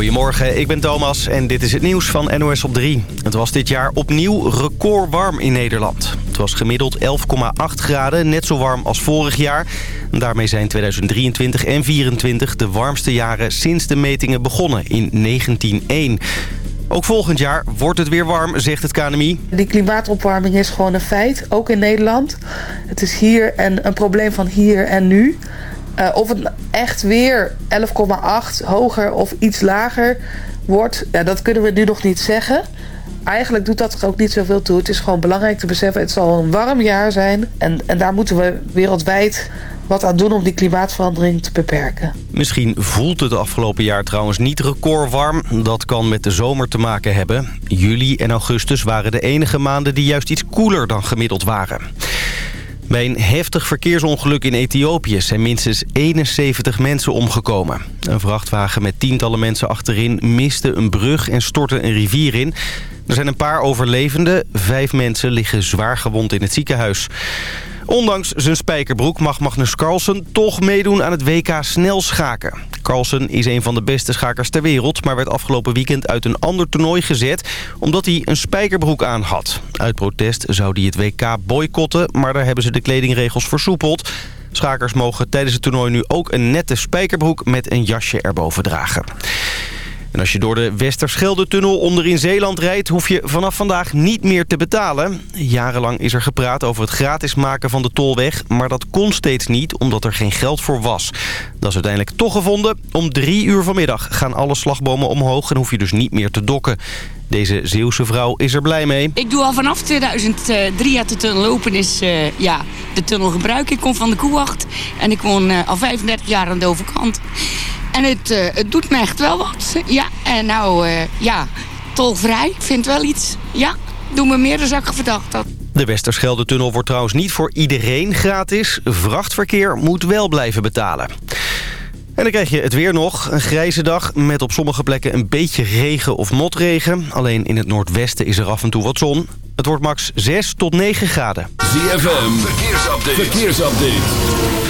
Goedemorgen, ik ben Thomas en dit is het nieuws van NOS op 3. Het was dit jaar opnieuw record warm in Nederland. Het was gemiddeld 11,8 graden, net zo warm als vorig jaar. Daarmee zijn 2023 en 2024 de warmste jaren sinds de metingen begonnen in 1901. Ook volgend jaar wordt het weer warm, zegt het KNMI. Die klimaatopwarming is gewoon een feit, ook in Nederland. Het is hier en een probleem van hier en nu. Uh, of het echt weer 11,8 hoger of iets lager wordt, ja, dat kunnen we nu nog niet zeggen. Eigenlijk doet dat er ook niet zoveel toe. Het is gewoon belangrijk te beseffen, het zal een warm jaar zijn. En, en daar moeten we wereldwijd wat aan doen om die klimaatverandering te beperken. Misschien voelt het afgelopen jaar trouwens niet recordwarm. Dat kan met de zomer te maken hebben. Juli en augustus waren de enige maanden die juist iets koeler dan gemiddeld waren. Bij een heftig verkeersongeluk in Ethiopië zijn minstens 71 mensen omgekomen. Een vrachtwagen met tientallen mensen achterin miste een brug en stortte een rivier in. Er zijn een paar overlevenden. Vijf mensen liggen zwaar gewond in het ziekenhuis. Ondanks zijn spijkerbroek mag Magnus Carlsen toch meedoen aan het WK snelschaken. Carlsen is een van de beste schakers ter wereld... maar werd afgelopen weekend uit een ander toernooi gezet... omdat hij een spijkerbroek aan had. Uit protest zou hij het WK boycotten... maar daar hebben ze de kledingregels versoepeld. Schakers mogen tijdens het toernooi nu ook een nette spijkerbroek... met een jasje erboven dragen. En als je door de Westerschelde-tunnel onder in Zeeland rijdt... hoef je vanaf vandaag niet meer te betalen. Jarenlang is er gepraat over het gratis maken van de tolweg... maar dat kon steeds niet, omdat er geen geld voor was. Dat is uiteindelijk toch gevonden. Om drie uur vanmiddag gaan alle slagbomen omhoog... en hoef je dus niet meer te dokken. Deze Zeeuwse vrouw is er blij mee. Ik doe al vanaf 2003 dat de tunnel open is, uh, ja, de tunnel gebruiken. Ik kom van de Koewacht en ik woon uh, al 35 jaar aan de overkant. En het, uh, het doet me echt wel wat. Ja, en nou, uh, ja, tolvrij. vind wel iets. Ja, doe me meer dan ik verdacht had. De Westerschelde-tunnel wordt trouwens niet voor iedereen gratis. Vrachtverkeer moet wel blijven betalen. En dan krijg je het weer nog. Een grijze dag met op sommige plekken een beetje regen of motregen. Alleen in het noordwesten is er af en toe wat zon. Het wordt max 6 tot 9 graden. ZFM, verkeersupdate. verkeersupdate.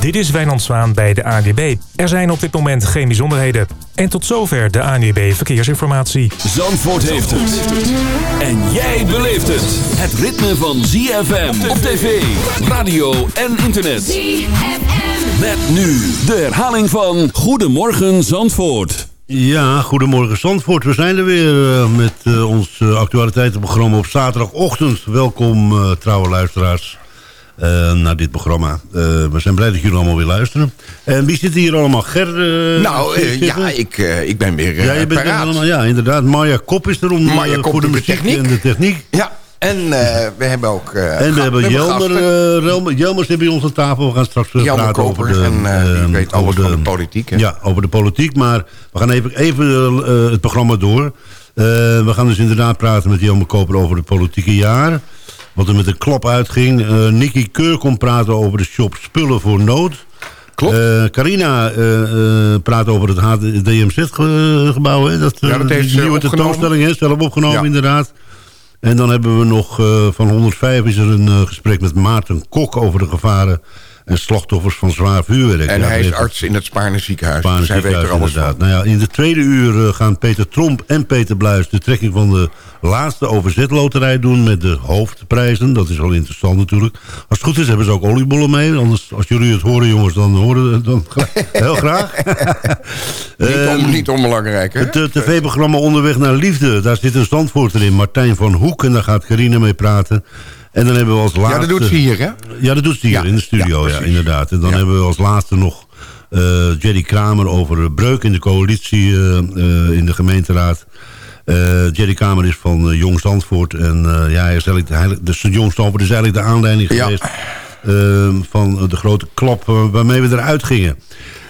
Dit is Wijnand Zwaan bij de ANWB. Er zijn op dit moment geen bijzonderheden. En tot zover de ANWB Verkeersinformatie. Zandvoort heeft het. En jij beleeft het. Het ritme van ZFM op tv, radio en internet. ZFM. Met nu de herhaling van Goedemorgen Zandvoort. Ja, Goedemorgen Zandvoort. We zijn er weer uh, met uh, ons uh, actualiteitenprogramma op zaterdagochtend. Welkom trouwe luisteraars. Uh, naar dit programma. Uh, we zijn blij dat jullie allemaal weer luisteren. En wie zit hier allemaal? Ger? Uh, nou, ja, ik, ik ben weer ja, je bent allemaal, ja, inderdaad. Marja Kop is er om Marja Kop voor de muziek techniek. en de techniek. Ja, en we hebben ook... en we hebben Jelmer. Jelmer zit bij ons aan tafel. We gaan straks Jelmer praten Koper, over de... En die weet over de, de, politiek. Hè? Ja, over de politiek. Maar we gaan even, even het programma door. we gaan dus inderdaad praten met Jelmer Koper over het politieke jaar wat er met een klap uitging. Uh, Nicky Keur komt praten over de shop Spullen voor Nood. Klopt. Uh, Carina uh, praat over het DMZ-gebouw. Dat, ja, dat heeft nieuwe tentoonstelling, hè, zelf opgenomen ja. inderdaad. En dan hebben we nog van 105 is er een gesprek met Maarten Kok over de gevaren en slachtoffers van zwaar vuurwerk. En hij is arts in het Spaarne ziekenhuis. Spaarne dus hij weet er alles inderdaad. Nou ja, in de tweede uur gaan Peter Tromp en Peter Bluis de trekking van de laatste overzetloterij doen met de hoofdprijzen. Dat is wel interessant natuurlijk. Als het goed is hebben ze ook oliebollen mee. Anders, als jullie het horen jongens, dan horen we dan heel graag. niet, om, ehm, niet onbelangrijk hè? Het uh, tv-programma Onderweg naar Liefde. Daar zit een standvoorter in, Martijn van Hoek. En daar gaat Carine mee praten. En dan hebben we als laatste... Ja, dat doet ze hier, hè? Ja, dat doet ze hier in de studio, ja, inderdaad. En dan hebben we als laatste nog uh, Jerry Kramer over breuk in de coalitie uh, uh, in de gemeenteraad. Jerry Kamer is van Jong Zandvoort. En ja, hij is eigenlijk de, dus Jong Zandvoort is eigenlijk de aanleiding geweest... Ehm, van de grote klap waarmee we eruit gingen.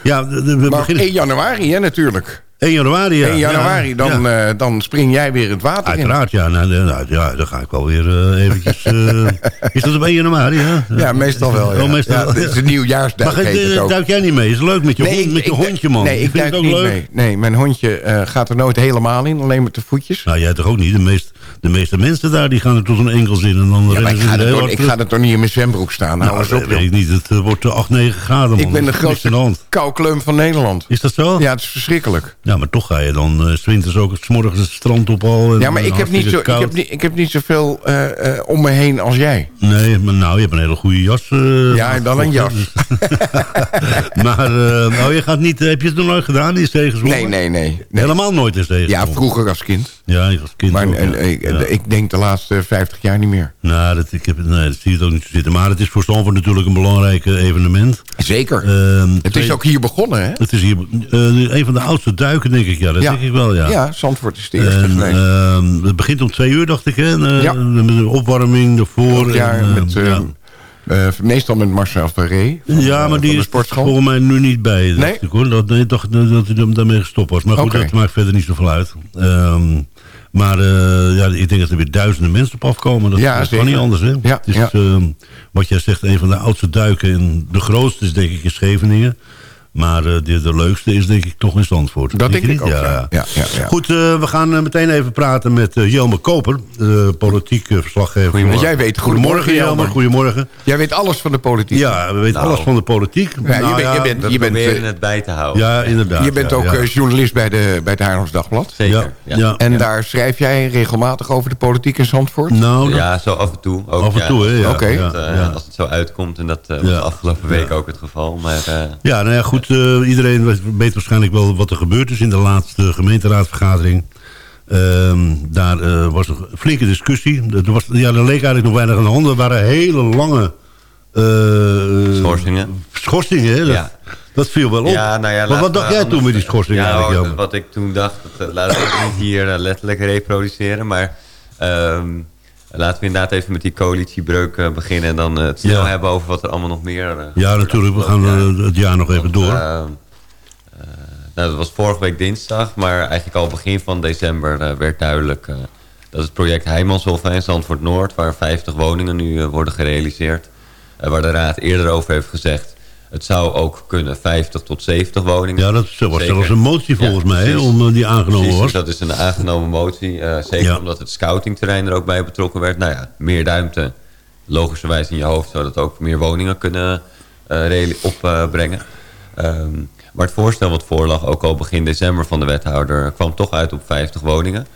Ja, we maar beginnen... 1 januari, hè, natuurlijk. 1 januari, ja. 1 januari, dan, ja. uh, dan spring jij weer het water Uiteraard, in. ja. Nou, nou, ja, dan ga ik wel weer uh, eventjes... Uh, is dat op 1 januari, ja? Ja, meestal wel, ja. Oh, meestal ja, Het is een nieuwjaarsduik, Maar ga, duik jij niet mee? Is het leuk met je, nee, hond, met je ik, hondje, man? Nee, ik, duik niet leuk? mee. Nee, mijn hondje gaat er nooit helemaal in, alleen met de voetjes. Nou, jij toch ook niet? De meest de meeste mensen daar die gaan er tot een enkel zin. En dan ja, ik, ga er toch, ik ga er toch niet in mijn zwembroek staan. Nou, nou dat weet ik niet. Het wordt 8, 9 graden. Man. Ik ben de grootste koukleum van Nederland. Is dat zo? Ja, het is verschrikkelijk. Ja, maar toch ga je dan uh, winters ook s morgens het strand op al. ja, maar ik heb, niet zo, ik, heb niet, ik heb niet zoveel uh, uh, om me heen als jij. Nee, maar nou, je hebt een hele goede jas. ja, dan een jas. maar, nou, je gaat niet... Heb je het nog nooit gedaan, die tegenzwommen? Nee, nee, nee, nee. Helemaal nooit is tegen. Ja, vroeger als kind. Ja, als kind Maar ook, ik, ik, denk de laatste 50 jaar niet meer. Nou, dat, ik heb, nee, dat zie je ook niet zitten. Maar het is voor Stamford natuurlijk een belangrijk evenement. Zeker. Uh, het is ook hier begonnen, hè? Het is hier uh, een van de oudste duiken, denk ik. Ja, dat ja. denk ik wel, ja. Ja, Zandvoort is de eerste en, uh, Het begint om twee uur, dacht ik, hè? Uh, ja. Met de opwarming ervoor. Ja, en, met... Ja. Uh, meestal met Marcel Ferré. Ja, maar die is volgens mij nu niet bij. Nee? Ik, hoor. Dat, nee, toch, dat hij daarmee gestopt was. Maar goed, okay. dat maakt verder niet zoveel uit. Um, maar uh, ja, ik denk dat er weer duizenden mensen op afkomen. Dat, ja, dat kan niet anders. Hè? Ja, is, uh, wat jij zegt, een van de oudste duiken. En de grootste is denk ik in Scheveningen. Maar uh, de, de, leukste is denk ik toch in Zandvoort. Dat denk, denk ik ook, ja. ja. ja, ja, ja. Goed, uh, we gaan uh, meteen even praten met Jelmer Koper. politiek verslaggever. Goedemorgen. Jij weet, goedemorgen, Jelmer. Goedemorgen. Jij weet alles van de politiek. Ja, we weten nou, alles van de politiek. Ja, nou, je, ben, je bent, je bent, proberen het bij te houden. Ja, inderdaad. Je bent ook journalist bij, de, bij het Haarlems Dagblad. Zeker. Ja. En daar schrijf jij regelmatig over de politiek in Zandvoort? Nou, ja, zo af en toe. Ook, af en toe, hè. Ja. Oké. Okay. Als het zo uitkomt. En dat was afgelopen week ook het geval. Maar, ja, nou ja, goed. Iedereen weet waarschijnlijk wel wat er gebeurd is in de laatste gemeenteraadsvergadering. Um, daar uh, was een flinke discussie. Er, was, ja, er leek eigenlijk nog weinig aan de hand. Er waren hele lange... Uh, schorsingen. Schorsingen, hè? Dat, ja. dat viel wel op. Ja, nou ja, maar wat dacht jij toen met die schorsingen eigenlijk? Wat, wat ik toen dacht, dat, laat ik niet hier letterlijk reproduceren. Maar um, laten we inderdaad even met die coalitiebreuk uh, beginnen. En dan het snel ja. hebben over wat er allemaal nog meer... ja, natuurlijk. We gaan het jaar nog even door. Nou, dat was vorige week dinsdag, maar eigenlijk al begin van december werd duidelijk... Dat het project Heijmanshof in Zandvoort Noord... waar 50 woningen nu worden gerealiseerd... waar de raad eerder over heeft gezegd... het zou ook kunnen 50 tot 70 woningen. Ja, dat was zelfs een motie volgens ja, mij, precies, om die aangenomen precies, wordt. dat is een aangenomen motie. zeker ja. omdat het scoutingterrein er ook bij betrokken werd. Nou ja, meer ruimte, logischerwijs in je hoofd... zodat ook meer woningen kunnen opbrengen. Um, maar het voorstel wat voorlag, ook al begin december van de wethouder... kwam toch uit op 50 woningen.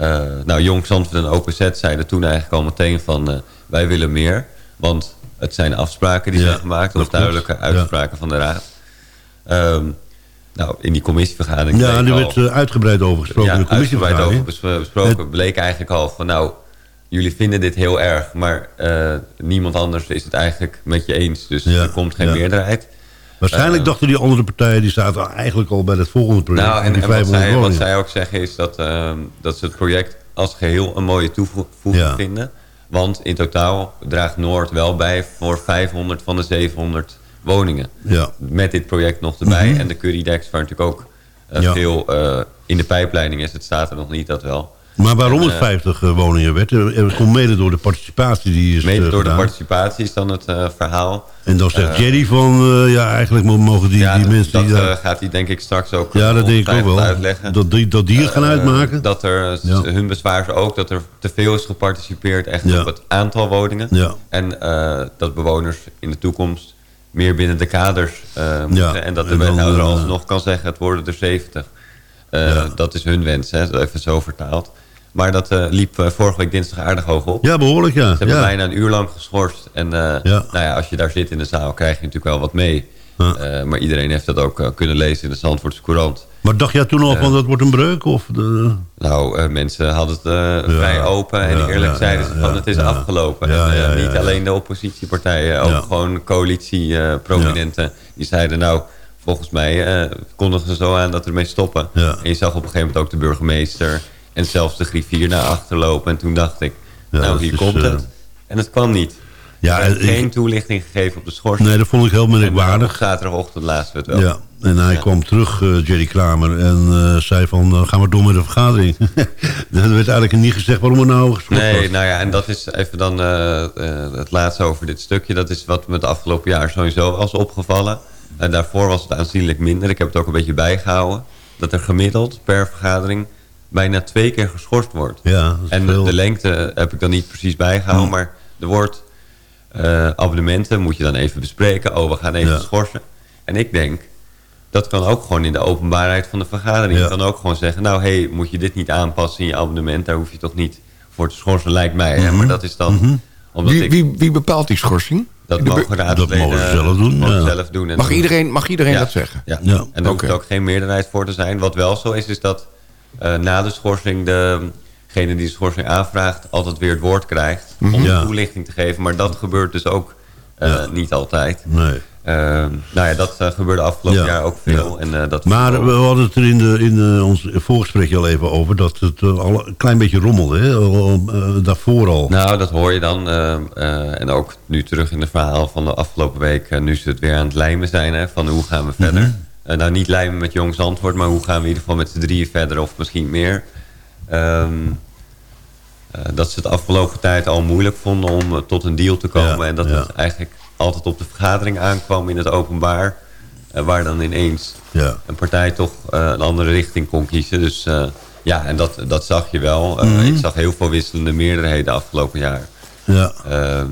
Uh, nou, Jong Zandvoort en OPZ zeiden toen eigenlijk al meteen van... Uh, wij willen meer, want het zijn afspraken die zijn gemaakt... of duidelijke uitspraken van de raad. Um, nou, in die commissievergadering... Ja, er werd al, uitgebreid over gesproken ja, de commissievergadering. over besproken. Het bleek eigenlijk al van... nou, jullie vinden dit heel erg... maar uh, niemand anders is het eigenlijk met je eens. Dus er komt geen meerderheid... Waarschijnlijk uh, dachten die andere partijen... die zaten eigenlijk al bij het volgende project. Nou, en, en wat, zij, wat, zij, ook zeggen is dat, uh, dat ze het project als geheel een mooie toevoeging vinden. Want in totaal draagt Noord wel bij voor 500 van de 700 woningen. Ja. Met dit project nog erbij. Mm -hmm. En de Currydex, waar natuurlijk ook uh, ja. veel in de pijpleiding is. Het staat er nog niet, dat wel. Maar waarom het 50 uh, woningen werd? Het komt mede door de participatie die is Mede door gedaan. de participatie is dan het verhaal. En dan zegt Jerry van, ja, eigenlijk mogen die, ja, die mensen... dat die, gaat hij denk ik straks ook Ja, dat denk ik ook wel. Uitleggen. Dat die, dat die het gaan uitmaken. Dat er, ja. hun bezwaar is ook dat er te veel is geparticipeerd echt ja. op het aantal woningen. Ja. En dat bewoners in de toekomst meer binnen de kaders moeten. En dat de wethouder alsnog kan zeggen, het worden er 70. Dat is hun wens, hè, even zo vertaald. Maar dat uh, liep uh, vorige week dinsdag aardig hoog op. Ja, behoorlijk, ja. Ze hebben ja. bijna een uur lang geschorst. En uh, ja. Nou ja, als je daar zit in de zaal, krijg je natuurlijk wel wat mee. Ja. maar iedereen heeft dat ook kunnen lezen in de Zandvoortse Courant. Maar dacht jij toen al van dat wordt een breuk? Of de... Nou, mensen hadden het vrij open. En eerlijk zeiden ze van het is afgelopen. En, niet alleen de oppositiepartijen, ook gewoon coalitieprominenten. Die zeiden nou... Volgens mij kondigen ze zo aan dat we ermee stoppen. En je zag op een gegeven moment ook de burgemeester... En zelfs de griffier naar achter lopen. En toen dacht ik, ja, nou hier komt uh, het. En het kwam niet. Ja, er geen ik, toelichting gegeven op de schorsing. Nee, dat vond ik heel merkwaardig. zaterdagochtend laatst we het wel. Ja, en hij ja. kwam terug, uh, Jerry Kramer, en uh, zei van, uh, gaan we door met de vergadering. er werd eigenlijk niet gezegd waarom er nou geschorst Nee, was. nou ja, en dat is even dan het laatste over dit stukje. Dat is wat me het afgelopen jaar sowieso was opgevallen. En daarvoor was het aanzienlijk minder. Ik heb het ook een beetje bijgehouden. Dat er gemiddeld per vergadering bijna twee keer geschorst wordt. Ja, en de, de, lengte heb ik dan niet precies bijgehouden, maar er wordt uh, abonnementen, moet je dan even bespreken. Oh, we gaan even schorsen. En ik denk, dat kan ook gewoon in de openbaarheid van de vergadering. Je kan ook gewoon zeggen, nou, hey, moet je dit niet aanpassen in je abonnement? Daar hoef je toch niet voor te schorsen, lijkt mij. hè? Mhm. Maar dat is dan... Mhm. omdat wie, ik, wie, wie bepaalt die schorsing? Dat mogen raadsleden dat mogen zelf doen. Ja. zelf doen en mag, iedereen, mag iedereen dat zeggen? Ja, ja. en daar hoeft ook geen meerderheid voor te zijn. Wat wel zo is, is dat na de schorsing... degene die de schorsing aanvraagt altijd weer het woord krijgt... om mhm. ja. toelichting te geven. Maar dat gebeurt dus ook uh, niet altijd. Nee. Uh, nou ja, dat uh, gebeurde afgelopen jaar ook veel. En, dat maar we hadden het er in, de, in ons voorgesprekje al even over... dat het al een klein beetje rommelde, hè? daarvoor al. Nou, dat hoor je dan. en ook nu terug in het verhaal van de afgelopen week... nu ze het weer aan het lijmen zijn, hè, van hoe gaan we verder. Mm nou, niet lijmen met Jongs Antwoord... maar hoe gaan we in ieder geval met z'n drieën verder of misschien meer... Um, dat ze het afgelopen tijd al moeilijk vonden om tot een deal te komen. en dat het eigenlijk altijd op de vergadering aankwam in het openbaar. Waar dan ineens ja. een partij toch een andere richting kon kiezen. Dus ja, en dat, dat zag je wel. Mm -hmm. Ik zag heel veel wisselende meerderheden afgelopen jaar. Ja. Ehm,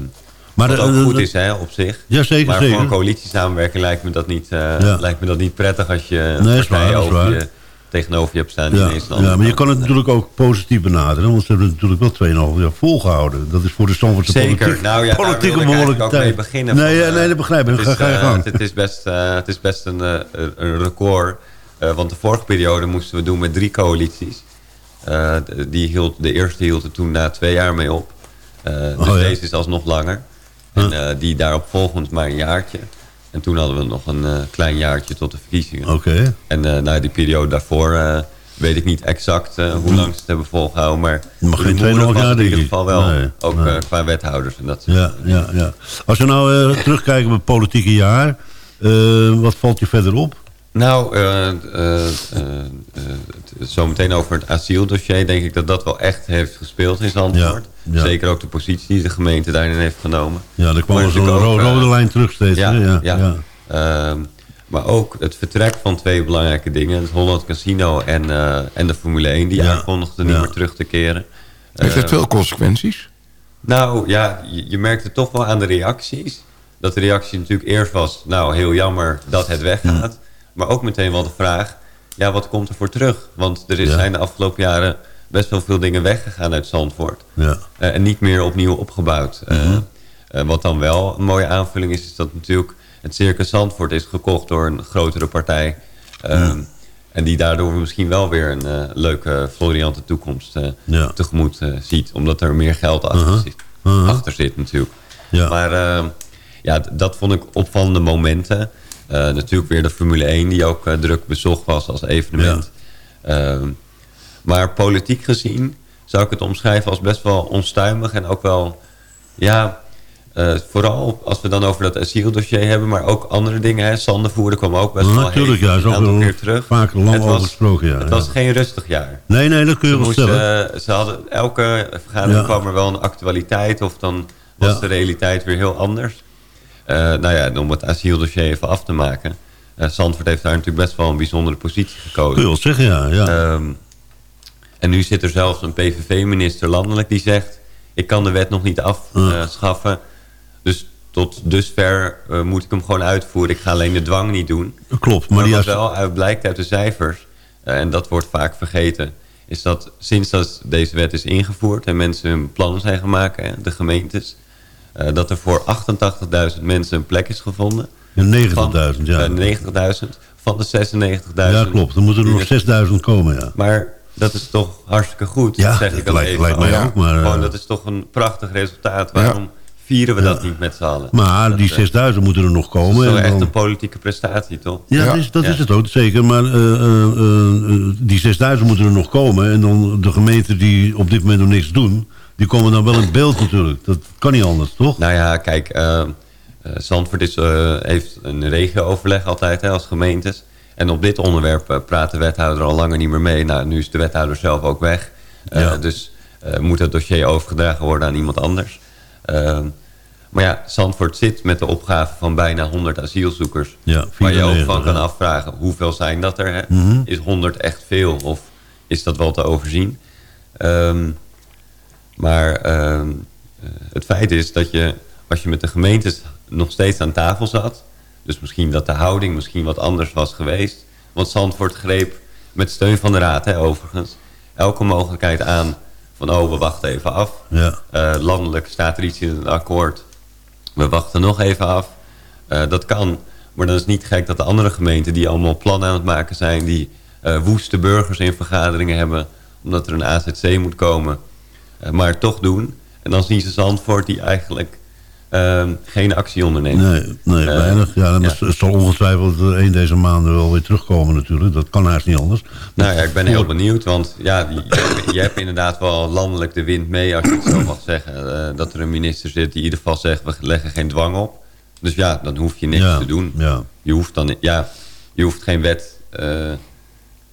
maar wat ook goed is hè, op zich. Ja, zeker, maar zeker. voor een coalitiesamenwerking lijkt me dat niet, ja. lijkt me dat niet prettig als je nee, partij over je tegenover je hebt staan. Ja, ja maar je kan het natuurlijk ook positief benaderen. Want ze hebben het natuurlijk wel 2,5 jaar volgehouden. Dat is voor de Stamfordse Zeker. politiek, nou ja, politieke mogelijkheid. ook mee beginnen. Nee, van, nee, dat begrijp ik. Het is, ga, je gang. Uh, het, is best, uh, het is best een, uh, een record. want de vorige periode moesten we doen met drie coalities. die hield, de eerste hield er toen na twee jaar mee op. dus oh, ja. deze is alsnog langer. En die daarop volgend maar een jaartje. En toen hadden we nog een uh, klein jaartje tot de verkiezingen. Oké. En uh, nou, die periode daarvoor uh, weet ik niet exact hoe lang ze het hebben volgehouden. Maar mag geen twee jaar in ieder geval wel. Nee, ook nee. qua wethouders en dat ja, ja, ja. Als we nou terugkijken op het politieke jaar. wat valt je verder op? Nou, uh, uh, uh, zometeen over het asieldossier denk ik dat dat wel echt heeft gespeeld in Zandvoort. Ja, ja. Zeker ook de positie die de gemeente daarin heeft genomen. Ja, er kwam zo'n ro rode lijn terug steeds. Ja, ja, ja. Ehm, maar ook het vertrek van twee belangrijke dingen. Het Holland Casino en, en de Formule 1 die aankondigden niet meer terug te keren. Heeft dat veel consequenties? Nou ja, je, je merkt het toch wel aan de reacties. Dat de reactie natuurlijk eerst was, nou heel jammer dat het weggaat. Maar ook meteen wel de vraag, ja, wat komt er voor terug? Want er is, zijn de afgelopen jaren best wel veel dingen weggegaan uit Zandvoort. Ja. Uh, en niet meer opnieuw opgebouwd. Uh, uh, wat dan wel een mooie aanvulling is, is dat natuurlijk het Circus Zandvoort is gekocht door een grotere partij. Ehm, en die daardoor misschien wel weer een leuke, floriante toekomst ja. tegemoet ziet. Omdat er meer geld achter, -huh. zit, achter zit natuurlijk. Ja. Maar ehm, ja, dat vond ik opvallende momenten. Uh, natuurlijk weer de Formule 1 die ook uh, druk bezocht was als evenement. Ja. Uh, maar politiek gezien zou ik het omschrijven als best wel onstuimig. En ook wel, ja, eh, vooral als we dan over dat asieldossier hebben. Maar ook andere dingen. Hè. Sandervoerder kwam ook best ja, wel natuurlijk, ja, is ook wel keer terug. Vaak lang het over gesproken, ja. Het was geen rustig jaar. Nee, nee, dat kun je ze wel moesten, stellen. ze hadden, elke vergadering kwam er wel een actualiteit. Of dan was de realiteit weer heel anders. Uh, nou ja, om het asieldossier even af te maken. Uh, Zandvoort heeft daar natuurlijk best wel een bijzondere positie gekozen. Kun je wel zeggen, ja. ja. Um, en nu zit er zelfs een PVV-minister landelijk die zegt... ik kan de wet nog niet afschaffen. Uh, dus tot dusver uh, moet ik hem gewoon uitvoeren. Ik ga alleen de dwang niet doen. Klopt. Maar, maar wat wel uit, blijkt uit de cijfers... en dat wordt vaak vergeten... is dat sinds dat deze wet is ingevoerd... en mensen hun plannen zijn gemaakt, hè, de gemeentes... Uh, dat er voor 88.000 mensen een plek is gevonden. 90.000, ja. Uh, 90.000 van de 96.000. Ja, klopt. Er moeten er nog 6.000 komen, ja. Maar dat is toch hartstikke goed. Ja, dat zeg ik dat lijkt, lijkt mij ook. Maar, Gewoon, dat is toch een prachtig resultaat. Waarom ja. vieren we ja. dat niet met z'n allen? Maar dat, die 6.000 moeten er nog komen. Dat is echt dan... een politieke prestatie, toch? Ja, dat, is, dat is, het ook, zeker. Maar uh, die 6.000 moeten er nog komen. En dan de gemeenten die op dit moment nog niks doen die komen dan wel in beeld natuurlijk. Dat kan niet anders, toch? Nou ja, kijk, uh, Zandvoort is, uh, heeft een regio-overleg altijd hè, als gemeentes. En op dit onderwerp praat de wethouder al langer niet meer mee. Nou, nu is de wethouder zelf ook weg. Ja. Dus moet het dossier overgedragen worden aan iemand anders. Ehm, maar ja, Zandvoort zit met de opgave van bijna 100 asielzoekers. Ja, waar je ook van kan afvragen, hoeveel zijn dat er? Hè? Mm -hmm. Is 100 echt veel? Of is dat wel te overzien. Ehm, maar ehm, eh, het feit is dat je, als je met de gemeentes nog steeds aan tafel zat... dus misschien dat de houding misschien wat anders was geweest... want Zandvoort greep met steun van de raad, hè, overigens... elke mogelijkheid aan van, oh, we wachten even af. Ja. Uh, landelijk staat er iets in het akkoord. We wachten nog even af. Uh, dat kan, maar dan is het niet gek dat de andere gemeenten... die allemaal plannen aan het maken zijn... die uh, woeste burgers in vergaderingen hebben... omdat er een AZC moet komen... maar toch doen. En dan zien ze Zandvoort die eigenlijk uh, geen actie onderneemt. Nee, nee uh, weinig. Ja, ja. Het zal ongetwijfeld een deze maanden wel weer terugkomen natuurlijk. Dat kan haast niet anders. Nou ja, ik ben heel benieuwd. Want ja, je, je hebt inderdaad wel landelijk de wind mee, als je het zo mag zeggen. Uh, dat er een minister zit die in ieder geval zegt, we leggen geen dwang op. Dus ja, dan hoef je niks ja, te doen. Ja. Je hoeft dan, ja, je hoeft geen wet...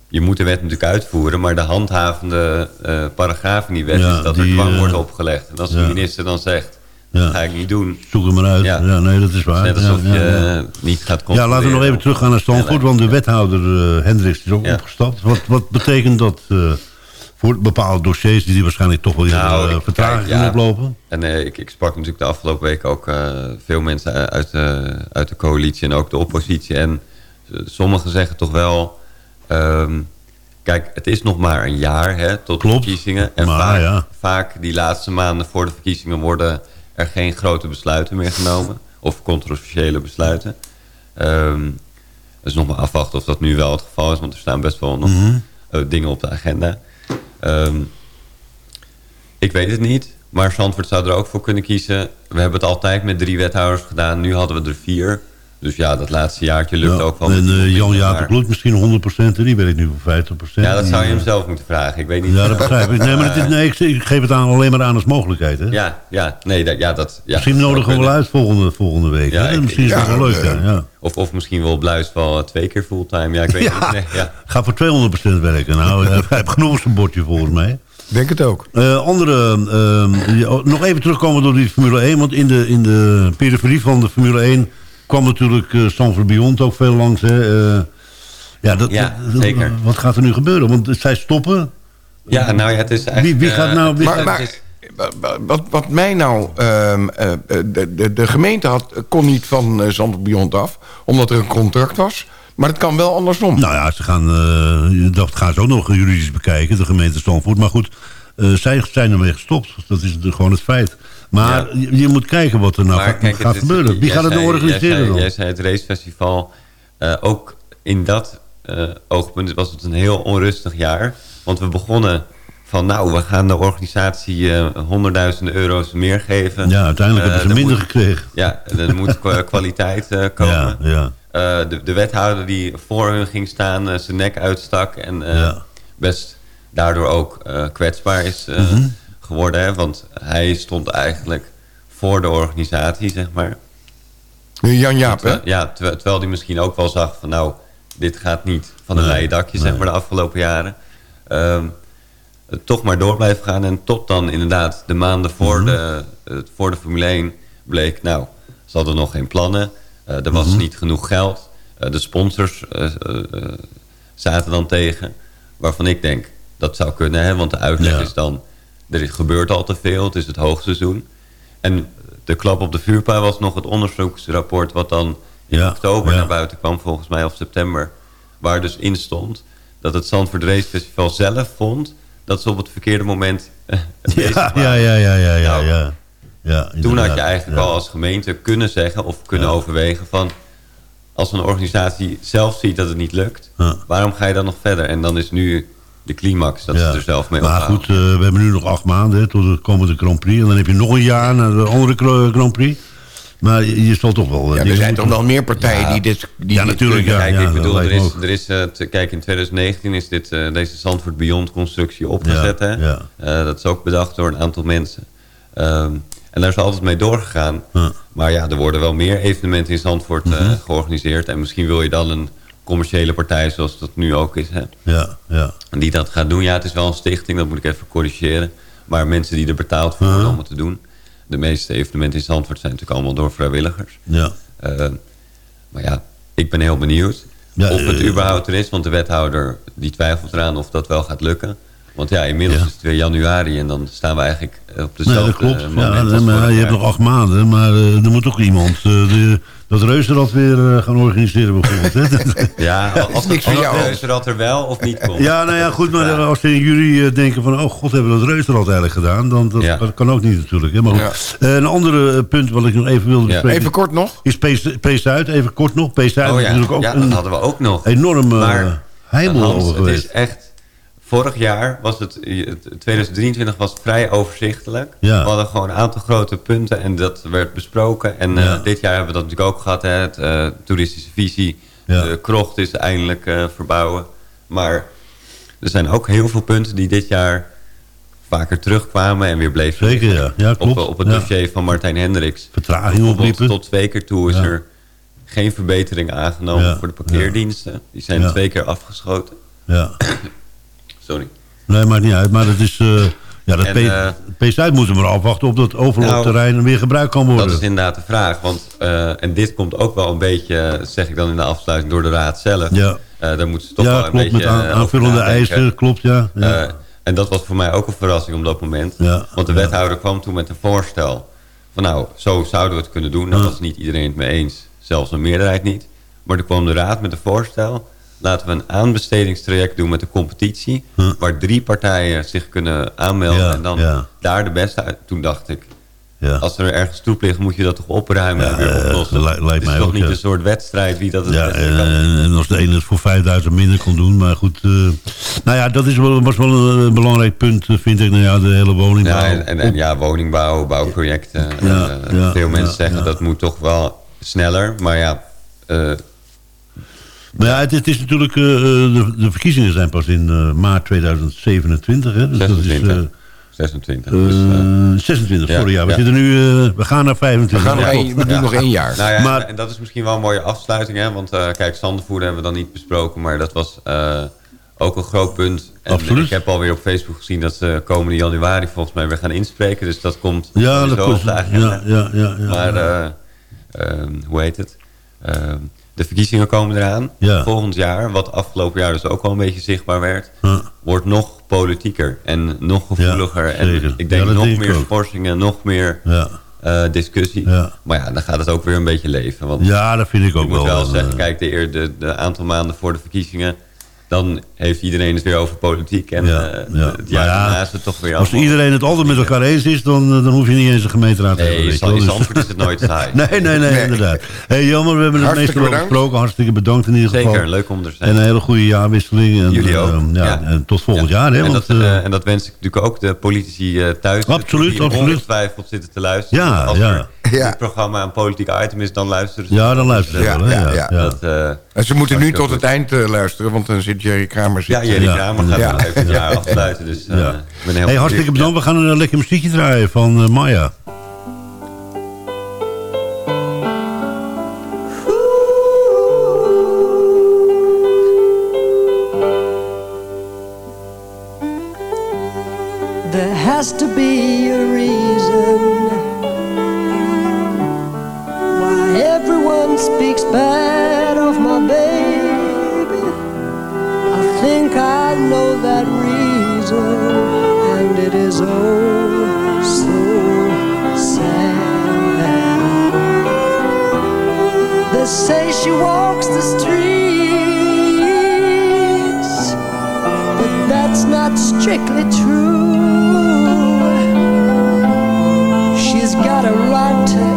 je moet de wet natuurlijk uitvoeren, maar de handhavende paragraaf in die wet is dat die, er dwang wordt opgelegd. En als de minister dan zegt, Ja. Dat ga ik niet doen. Zoek hem maar uit. Ja. Nee, dat is waar. Net alsof je eh, niet gaat Ja, laten we nog even teruggaan naar Stanford, want de wethouder uh, Hendricks is ook opgestapt. Wat, wat betekent dat uh, voor bepaalde dossiers die, die waarschijnlijk toch wel Nou, uh, ik- vertraging oplopen? En eh, ik, ik sprak natuurlijk de afgelopen week ook eh, veel mensen uit de, uit de coalitie en ook de oppositie. En eh, sommigen zeggen toch wel... ehm, kijk, het is nog maar een jaar hè, tot de verkiezingen. En Maar, vaak, ja. vaak die laatste maanden voor de verkiezingen worden er geen grote besluiten meer genomen. Of controversiële besluiten. Ehm dus nog maar afwachten of dat nu wel het geval is. Want er staan best wel nog Mhm. eh, dingen op de agenda. Ehm, ik weet het niet. Maar Zandvoort zou er ook voor kunnen kiezen. We hebben het altijd met drie wethouders gedaan. Nu hadden we er vier. Dus ja, dat laatste jaartje lukt Ja, ook wel. en uh, Jan-Jaap maar- Kloet misschien 100% en die weet ik nu voor 50%. Ja, dat zou je hem zelf moeten vragen. Ik weet niet. eh, Ja, dat begrijp ik. Nee, maar het is, nee, ik, ik geef het aan, alleen maar aan als mogelijkheid. Hè? Ja, ja, nee, dat, ja, dat... Ja, misschien nodigen we wel uit volgende, volgende week. Ja, hè? ik- misschien is dat wel leuk. eh, ja. Ja. Of, of misschien wel Bluis wel eh, twee keer fulltime. Ja, ik weet Ja. niet. Nee, ja. Ga voor 200% werken. Nou, hij heeft genoeg zijn bordje volgens mij. Denk het ook. Eh, andere, ehm, ja, nog even terugkomen door die Formule 1. Want in de, in de periferie van de Formule 1 kwam natuurlijk uh, Stanford Beyond ook veel langs. Hè? Eh, ja, dat, Ja, dat- zeker. Wat gaat er nu gebeuren? Want zij stoppen. ja, nou ja, het is Wie, eigenlijk... wie gaat eh, nou... Wie Maar, gaat- wat, wat mij nou... ehm, eh, eh, de, de, de gemeente had, kon niet van uh, Zandvoort Beyond af. Omdat er een contract was. Maar het kan wel andersom. Nou ja, ze gaan, eh, dat gaan ze ook nog juridisch bekijken, de gemeente Stanford. Maar goed, eh, zij zijn ermee gestopt. Dat is natuurlijk gewoon het feit. Maar Ja. je, moet kijken wat er nou Maar gaat, kijk, gaat het is- gebeuren. Wie gaat het nou organiseren jij dan? Jij zei het racefestival. eh, ook in dat eh, oogpunt was het een heel onrustig jaar. Want we begonnen van nou, we gaan de organisatie eh, honderdduizenden euro's meer geven. Ja, uiteindelijk hebben ze er minder moet- gekregen. Ja, er moet kwa- kwaliteit komen. Ja, ja. De, de wethouder die voor hun ging staan, zijn nek uitstak. En Ja. best daardoor ook kwetsbaar is Mhm. Geworden. Hè? Want hij stond eigenlijk voor de organisatie, zeg maar. Jan Jaap, hè? Ja, terwijl, terwijl hij misschien ook wel zag van nou, dit gaat niet van een Nee, leien dakje, nee. zeg maar, de afgelopen jaren. Ehm, eh, toch maar door blijven gaan. En tot dan inderdaad de maanden voor, Mhm. de, voor de Formule 1 bleek, nou, ze hadden nog geen plannen. Eh, er was Mhm. niet genoeg geld. Eh, de sponsors eh, zaten dan tegen. Waarvan ik denk, dat zou kunnen. Hè? Want de uitleg Ja. is dan, er gebeurt al te veel. Het is het hoogseizoen. En de klap op de vuurpijl was nog het onderzoeksrapport... wat dan in Ja, oktober ja. naar buiten kwam, volgens mij, of september. Waar dus in stond dat het Zandvoort Race Festival zelf vond... dat ze op het verkeerde moment eh, Ja, ja, ja, ja, ja, ja, Nou, ja. ja Toen had je eigenlijk al als gemeente kunnen zeggen of kunnen overwegen van... als een organisatie zelf ziet dat het niet lukt, waarom ga je dan nog verder? En dan is nu de climax dat Ja. ze er zelf mee Maar goed, eh, we hebben nu nog acht maanden hè, tot de komende Grand Prix. En dan heb je nog een jaar naar de andere Grand Prix. Maar je, zal toch wel... eh, Ja, er zijn toch wel meer partijen Ja. die dit... Die Ja, dit natuurlijk, kunnen. ja. Kijk, ik bedoel, er is, er is, eh, te- kijk, in 2019 is dit, eh, deze Zandvoort Beyond constructie opgezet. Ja, hè? ja. Eh, dat is ook bedacht door een aantal mensen. Ehm, en daar is altijd mee doorgegaan. Ja. Maar ja, er worden wel meer evenementen in Zandvoort eh, Mhm. georganiseerd. En misschien wil je dan een commerciële partij zoals dat nu ook is. Hè? Ja, ja. En die dat gaat doen. Ja, het is wel een stichting, dat moet ik even corrigeren. Maar mensen die er betaald voor worden om het te doen. De meeste evenementen in Zandvoort zijn natuurlijk allemaal door vrijwilligers. ja. Eh, maar ja, ik ben heel benieuwd Ja, of het eh, überhaupt er is. Want de wethouder die twijfelt eraan of dat wel gaat lukken. Want ja, inmiddels is het weer januari en dan staan we eigenlijk op dezelfde nee, dat klopt. Ja, maar, je hebt nog acht maanden, maar uh, er moet ook iemand uh, de, dat reuzenrad weer uh, gaan organiseren bijvoorbeeld. ja, als, als, als het reuzenrad er wel of niet komt. Ja, nou ja, goed, maar ja. als in jullie denken van... oh god, hebben we dat reuzenrad eigenlijk gedaan? Dan, dat, ja. dat kan ook niet natuurlijk. Hè? Maar ja. een andere punt wat ik nog even wilde bespreken... Even kort nog? Is P-Zuid, even kort nog. P-Zuid oh, is natuurlijk ook ja, een dat hadden we ook nog. enorme maar, heimel over geweest. Het is echt... Vorig jaar was het, 2023 was vrij overzichtelijk. Ja. We hadden gewoon een aantal grote punten en dat werd besproken. En ja. uh, dit jaar hebben we dat natuurlijk ook gehad. Hè, het uh, toeristische visie, ja. de krocht is eindelijk uh, verbouwen. Maar er zijn ook heel veel punten die dit jaar vaker terugkwamen en weer bleven Zeker, ja. ja klopt. Op, op het dossier van Martijn Hendricks. Vertraging opliepen. Tot twee keer toe is er geen verbetering aangenomen voor de parkeerdiensten. Die zijn twee keer afgeschoten. Ja. Sorry. Nee, maakt niet uit. Maar dat is... Uh, ja, dat en, P-Zuid uh, moeten we maar afwachten... op dat overloopterrein nou, weer gebruikt kan worden. Dat is inderdaad de vraag. Want, uh, en dit komt ook wel een beetje... zeg ik dan in de afsluiting door de raad zelf. Ja, daar moeten ze toch ja, wel een klopt, beetje... met aan, aanvullende eisen, klopt, ja. ja. en dat was voor mij ook een verrassing op dat moment. Ja, want de wethouder kwam toen met een voorstel... van nou, zo zouden we het kunnen doen. Daar was niet iedereen het mee eens. Zelfs een meerderheid niet. Maar toen kwam de raad met een voorstel laten we een aanbestedingstraject doen met de competitie. Huh. Waar drie partijen zich kunnen aanmelden. Ja, en dan ja. daar de beste uit. Toen dacht ik, ja. als er ergens troep ligt, moet je dat toch opruimen en weer oplossen. Uh, lijkt het is mij toch ook, niet ja. een soort wedstrijd wie dat het ja, en, kan. en als de ene het voor 5000 minder kon doen. Maar goed, uh, nou ja, dat is wel, was wel een belangrijk punt, vind ik. Nou ja, de hele woningbouw. Ja, en, en, en ja, woningbouw, bouwprojecten. Ja, uh, ja, veel mensen ja, zeggen ja. dat moet toch wel sneller. Maar ja... Uh, maar ja, het, het is natuurlijk, uh, de, de, verkiezingen zijn pas in uh, maart 2027. Hè? Dus 26. Dat is, uh, 26. Dus, 26, ja, sorry. Ja. We, ja. zitten nu, we gaan naar 25. We, gaan nog één, we doen nog één jaar. Nou ja, Maar- en dat is misschien wel een mooie afsluiting. Hè? Want uh, kijk, standvoerder hebben we dan niet besproken. Maar dat was uh, ook een groot punt. En Absoluut. ik heb alweer op Facebook gezien dat ze komende januari volgens mij weer gaan inspreken. Dus dat komt Ja, dat op komt. de agenda. Ja, ja, ja, ja, Maar ja. uh, um, hoe heet het? De verkiezingen komen eraan. Ja. Volgend jaar, wat afgelopen jaar dus ook wel een beetje zichtbaar werd... Ja. wordt nog politieker en nog gevoeliger. Ja, en ik denk nog denk ik meer schorsingen, nog meer Ja. uh, discussie. Maar ja, dan gaat het ook weer een beetje leven. Want ja, dat vind ik ook moet wel. wel een, zeggen, eh, kijk, de, de, de aantal maanden voor de verkiezingen... dan heeft iedereen het weer over politiek. En Ja, eh, ja. het jaar Maar ja, is het toch weer Als iedereen het altijd met elkaar eens is, dan, eh, dan hoef je niet eens een gemeenteraad te hebben. Nee, in Zandvoort is het nooit saai. Nee, nee, nee, Nee. inderdaad. hey, jammer, we hebben het meestal over bedankt. gesproken. Hartstikke bedankt in ieder geval. Zeker, leuk om er te zijn. En een hele goede jaarwisseling. En, Jullie ook. eh, ja, Ja. En tot volgend Ja. jaar. Hè, en, want, dat, en dat wens ik natuurlijk ook de politici eh, thuis. Absoluut, die absoluut. ongetwijfeld zitten te luisteren. Ja, Als ja. Ja. dit programma een politiek item is, dan luisteren ze. ja, dan luisteren ze Ja, wel. hè, ja, Ja. Dat, eh, En ze moeten nu tot het eind luisteren, want dan zit Jerry Kramer... Zit, Ja, Jerry. Kramer gaat Ja. nog even het jaar afsluiten. Dus eh, Ja. ik ben heel Hey, hartstikke bedankt. We gaan een lekker muziekje draaien van eh, Maya. There has to be a reason why everyone speaks bad That reason, and it is oh so sad. They say she walks the streets but that's not strictly true. She's got a right to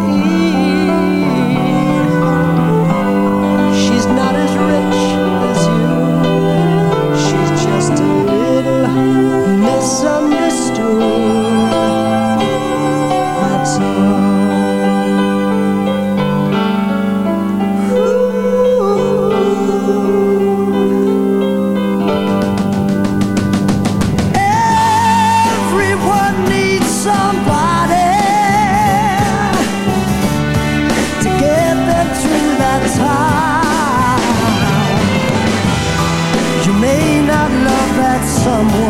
someone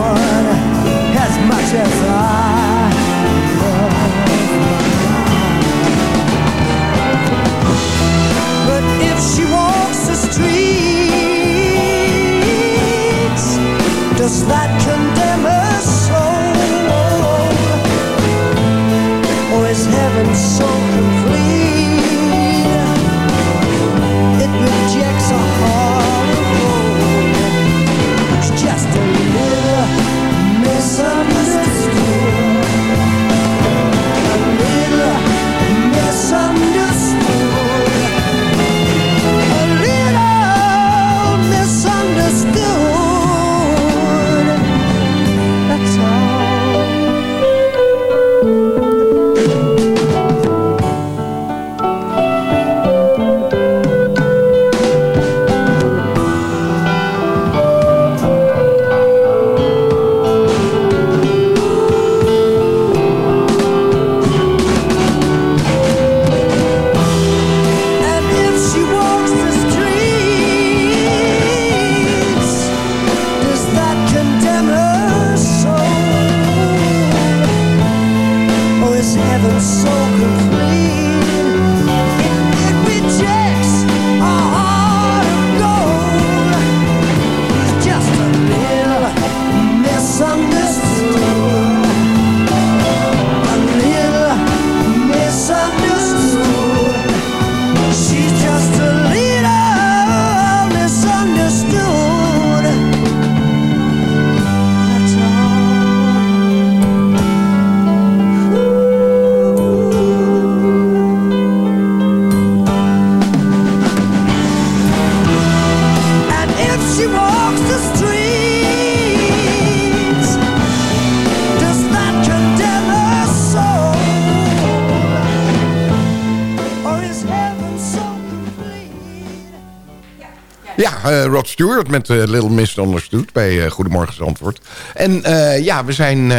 Eh, Rod Stewart met eh, Little Misunderstood bij eh Goedemorgen Zandvoort. En ja, we zijn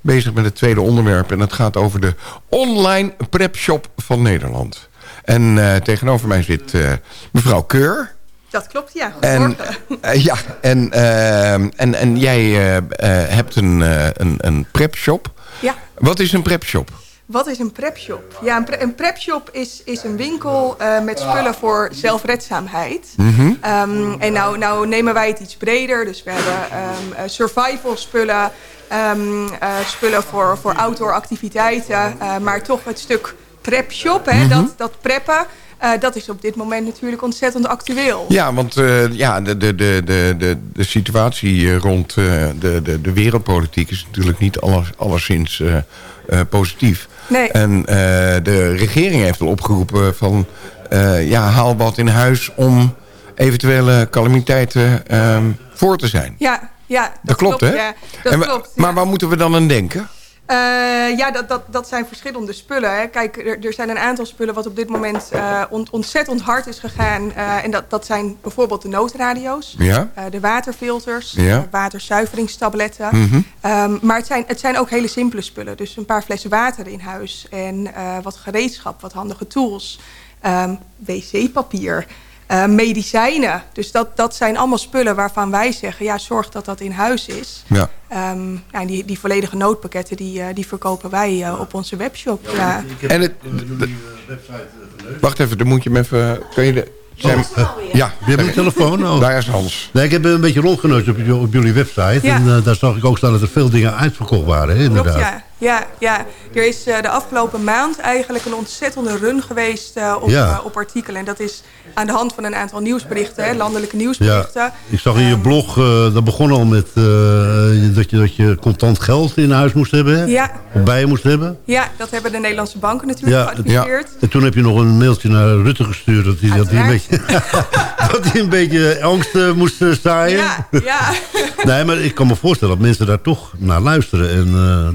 bezig met het tweede onderwerp. En het gaat over de online prepshop van Nederland. En tegenover mij zit mevrouw Keur. Dat klopt, ja. En, ja, en, en, en jij hebt een, een, een prepshop. Ja. Wat is een prepshop? Wat is een prepshop? Ja, een, pre een prepshop is, is een winkel eh, met spullen voor zelfredzaamheid. Mhm. Ehm, en nou, nou nemen wij het iets breder. Dus we hebben eh, survival spullen, ehm, eh, spullen voor, voor outdoor activiteiten. maar toch het stuk prepshop, hè, Mhm. dat, dat preppen, dat is op dit moment natuurlijk ontzettend actueel. Ja, want ja, de, de, de, de, de, situatie rond de, de, de wereldpolitiek is natuurlijk niet alles, alleszins positief. Nee. En eh, de regering heeft al opgeroepen van eh, ja, haal wat in huis om eventuele calamiteiten ehm, voor te zijn. Ja, ja Dat, klopt, hè? Ja, dat En klopt. Maar waar moeten we dan aan denken? Eh, ja, dat, dat, dat zijn verschillende spullen. Hè. Kijk, er, er zijn een aantal spullen wat op dit moment eh, ont- ontzettend hard is gegaan. Eh, en dat, dat zijn bijvoorbeeld de noodradio's, Ja. de waterfilters, Ja. waterzuiveringstabletten. Mhm. Ehm, maar het zijn, het zijn ook hele simpele spullen. Dus een paar flessen water in huis en wat gereedschap, wat handige tools, ehm, wc-papier. Eh, medicijnen. Dus dat, dat zijn allemaal spullen waarvan wij zeggen... ja, zorg dat dat in huis is. Ja. Ehm, nou, die, die volledige noodpakketten die, eh, die verkopen wij eh, op onze webshop. Ja. En het, wacht even, dan moet je hem even... Kun je de, zijn, ja, Je hebt een telefoon? Oh. daar is Hans. Nee, ik heb een beetje rondgenoot op, op jullie website. Ja. En eh, daar zag ik ook staan dat er veel dingen uitverkocht waren, hè, inderdaad. Klopt, ja. Ja, ja. Er is eh, de afgelopen maand eigenlijk een ontzettende run geweest eh, op, Ja. eh, op artikelen. En dat is aan de hand van een aantal nieuwsberichten, hè, landelijke nieuwsberichten. Ja, ik zag in je blog, eh, dat begon al met dat, je, dat je contant geld in huis moest hebben. hè? Ja. Of bij je moest hebben. Ja, dat hebben de Nederlandse banken natuurlijk Ja, geadviseerd. En toen heb je nog een mailtje naar Rutte gestuurd dat hij, dat hij, een, beetje, dat hij een beetje angst moest zaaien. Ja, ja. Nee, maar ik kan me voorstellen dat mensen daar toch naar luisteren en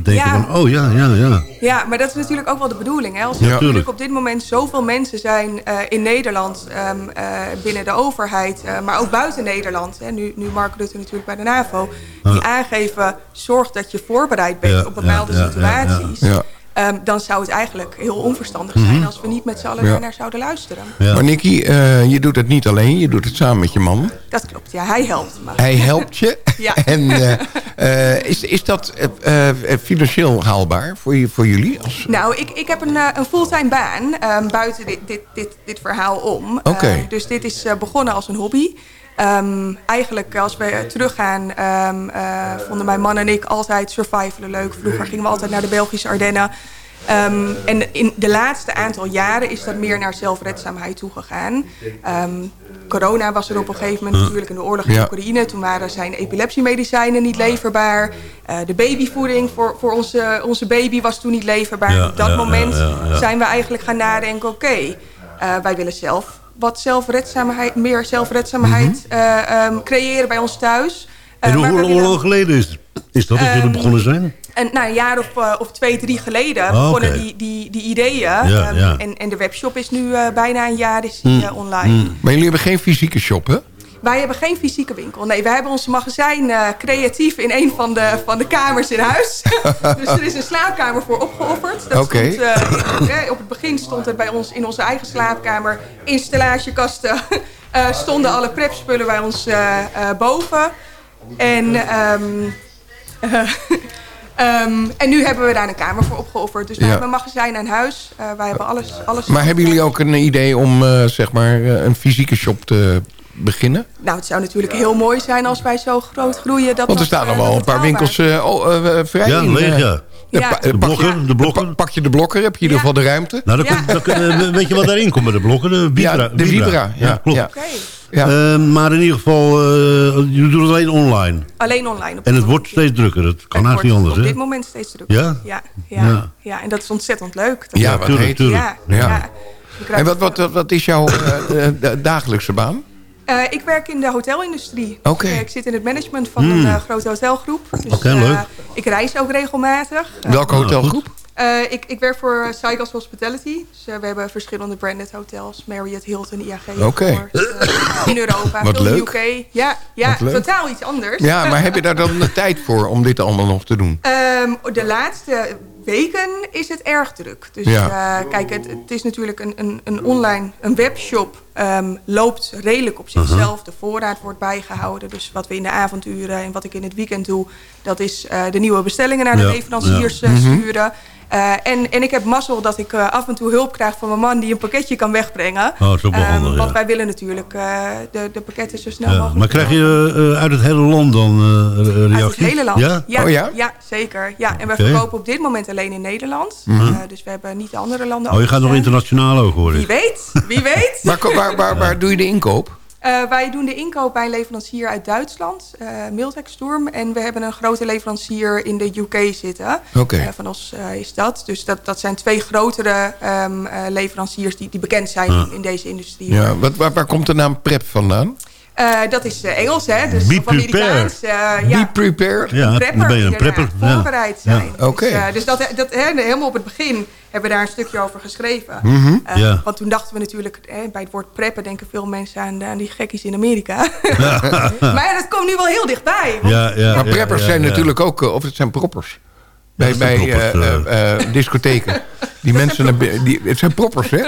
denken Ja. van, oh ja, ja, ja. Ja, maar dat is natuurlijk ook wel de bedoeling. Hè? Als er Ja, natuurlijk tuurlijk. op dit moment zoveel mensen zijn eh, in Nederland, ehm, eh, binnen de overheid, eh, maar ook buiten Nederland. Hè? Nu, nu Mark Rutte natuurlijk bij de NAVO, die aangeven, zorg dat je voorbereid bent Ja, op bepaalde ja, ja, ja, situaties. ja. Ehm, dan zou het eigenlijk heel onverstandig zijn Mhm. als we niet met z'n allen Ja. naar zouden luisteren. Maar Nicky, eh, je doet het niet alleen, je doet het samen met je man. Dat klopt, ja, hij helpt me. Hij helpt je. Ja. En eh, eh, is, is dat financieel haalbaar voor, je, voor jullie? Als, Nou, ik, ik heb een, een fulltime baan ehm, buiten dit, dit, dit, dit verhaal om. Oké. Dus dit is eh, begonnen als een hobby. Ehm, eigenlijk, als we teruggaan, ehm, eh, vonden mijn man en ik altijd survivalen leuk. Vroeger gingen we altijd naar de Belgische Ardennen. Ehm, en in de laatste aantal jaren is dat meer naar zelfredzaamheid toegegaan. Corona was er op een gegeven moment natuurlijk in de oorlog in Ja. Oekraïne. Toen waren zijn epilepsiemedicijnen niet leverbaar. Eh, de babyvoeding voor, voor onze, onze baby was toen niet leverbaar. Ja, op dat ja, moment zijn we eigenlijk gaan nadenken... oké, eh, wij willen zelf wat zelfredzaamheid, meer zelfredzaamheid eh, ehm, creëren bij ons thuis. Eh, En hoe we hoe willen- lang geleden is, is dat dat jullie Ehm, begonnen zijn? en nou, een jaar of, eh, of twee, drie geleden Oh, begonnen die, die, die ideeën. Ja, Ehm, ja. En, en de webshop is nu bijna een jaar is die, eh, online. Maar jullie hebben geen fysieke shop, hè? Wij hebben geen fysieke winkel. Nee, wij hebben ons magazijn eh, creatief in een van de, van de kamers in huis. dus er is een slaapkamer voor opgeofferd. Dat Oké. stond, eh, eh, op het begin stond er bij ons in onze eigen slaapkamer installatiekasten. eh, stonden alle prepspullen bij ons boven. En, ehm, eh, ehm, en nu hebben we daar een kamer voor opgeofferd. Dus Ja. hebben een magazijn aan huis. Wij hebben alles, alles Maar hebben jullie ook een idee om zeg maar een fysieke shop te beginnen? Nou, het zou natuurlijk heel mooi zijn als wij zo groot groeien. Dat Want er staan eh, nog wel een paar winkels eh, oh, eh, vrij. Ja, leeg, eh, ja. Eh, De pak je- blokker, de blokker. pa- Pak je de blokker, heb je in ieder geval de ruimte. Nou, dan Ja. komt, dan, eh, weet je wat daarin komt bij de blokken? De Vibra. Ja, de Vibra, ja, klopt. ja. Oké. Ja. Eh, maar in ieder geval, eh je doet het alleen online. Alleen online. Op En het wordt steeds drukker. Dat kan Het haast niet anders, op dit moment steeds drukker. Ja? Ja, ja, Ja. ja. en dat is ontzettend leuk. Dat Ja, is- wat tuurlijk, heet. tuurlijk. ja, En wat, wat, wat is jouw eh, eh, da- dagelijkse baan? Eh, ik werk in de hotelindustrie. Oké. Eh, ik zit in het management van een eh, grote hotelgroep. Dus, Hmm. Oké, leuk. ik reis ook regelmatig. Welke hotelgroep? eh, ik, ik werk voor Cycles Hospitality. Dus we hebben verschillende branded hotels. Marriott, Hilton, IAG. Oké. in Europa, Wat veel in leuk. de UK. Ja, ja leuk. totaal iets anders. Ja, maar heb je daar dan de tijd voor om dit allemaal nog te doen? Ehm, de laatste weken is het erg druk. Dus Ja. eh, kijk, het, het is natuurlijk een, een, een online, een webshop ehm, loopt redelijk op zichzelf. De voorraad wordt bijgehouden. Dus wat we in de avonduren en wat ik in het weekend doe, dat is eh, de nieuwe bestellingen naar de Ja, leveranciers eh, sturen. Eh, en, en ik heb mazzel dat ik eh, af en toe hulp krijg van mijn man die een pakketje kan wegbrengen. Oh, dat is ook wel Ehm, Want ja. wij willen natuurlijk eh, de, de pakketten zo snel Ja. mogelijk. Maar krijg je eh, uit het hele land dan eh, re- Uit reacties? het hele land. Ja? Ja, Oh ja? ja? zeker. Ja. En we Oké. verkopen op dit moment alleen in Nederland. Eh, dus we hebben niet de andere landen Oh, je gaat nog internationaal ook, hoor Wie weet, wie weet. Waar, waar, waar doe je de inkoop? Eh, wij doen de inkoop bij een leverancier uit Duitsland, eh Miltex Storm. En we hebben een grote leverancier in de UK zitten. Oké. Eh, van ons eh, is dat. Dus dat, dat zijn twee grotere ehm, eh, leveranciers die, die bekend zijn in, in deze industrie. Ja, wat, waar, waar komt de naam PrEP vandaan? Eh, dat is eh, Engels, hè? Dus Be of Amerikaans. eh, Be ja. prepared. Ja, prepper, dan ben je een prepper. Ja. Voorbereid zijn. Ja. Oké. Dus, eh, dus dat, dat, hè, helemaal op het begin hebben we daar een stukje over geschreven. Ja. Want toen dachten we natuurlijk, hè, bij het woord preppen denken veel mensen aan, aan die gekkies in Amerika. maar ja, dat komt nu wel heel dichtbij. want- Ja, ja, Maar ja, preppers ja, zijn ja. natuurlijk ook, of het zijn proppers. Bij, bij proppers, eh, eh, eh, discotheken. Die mensen, die, het zijn proppers, hè?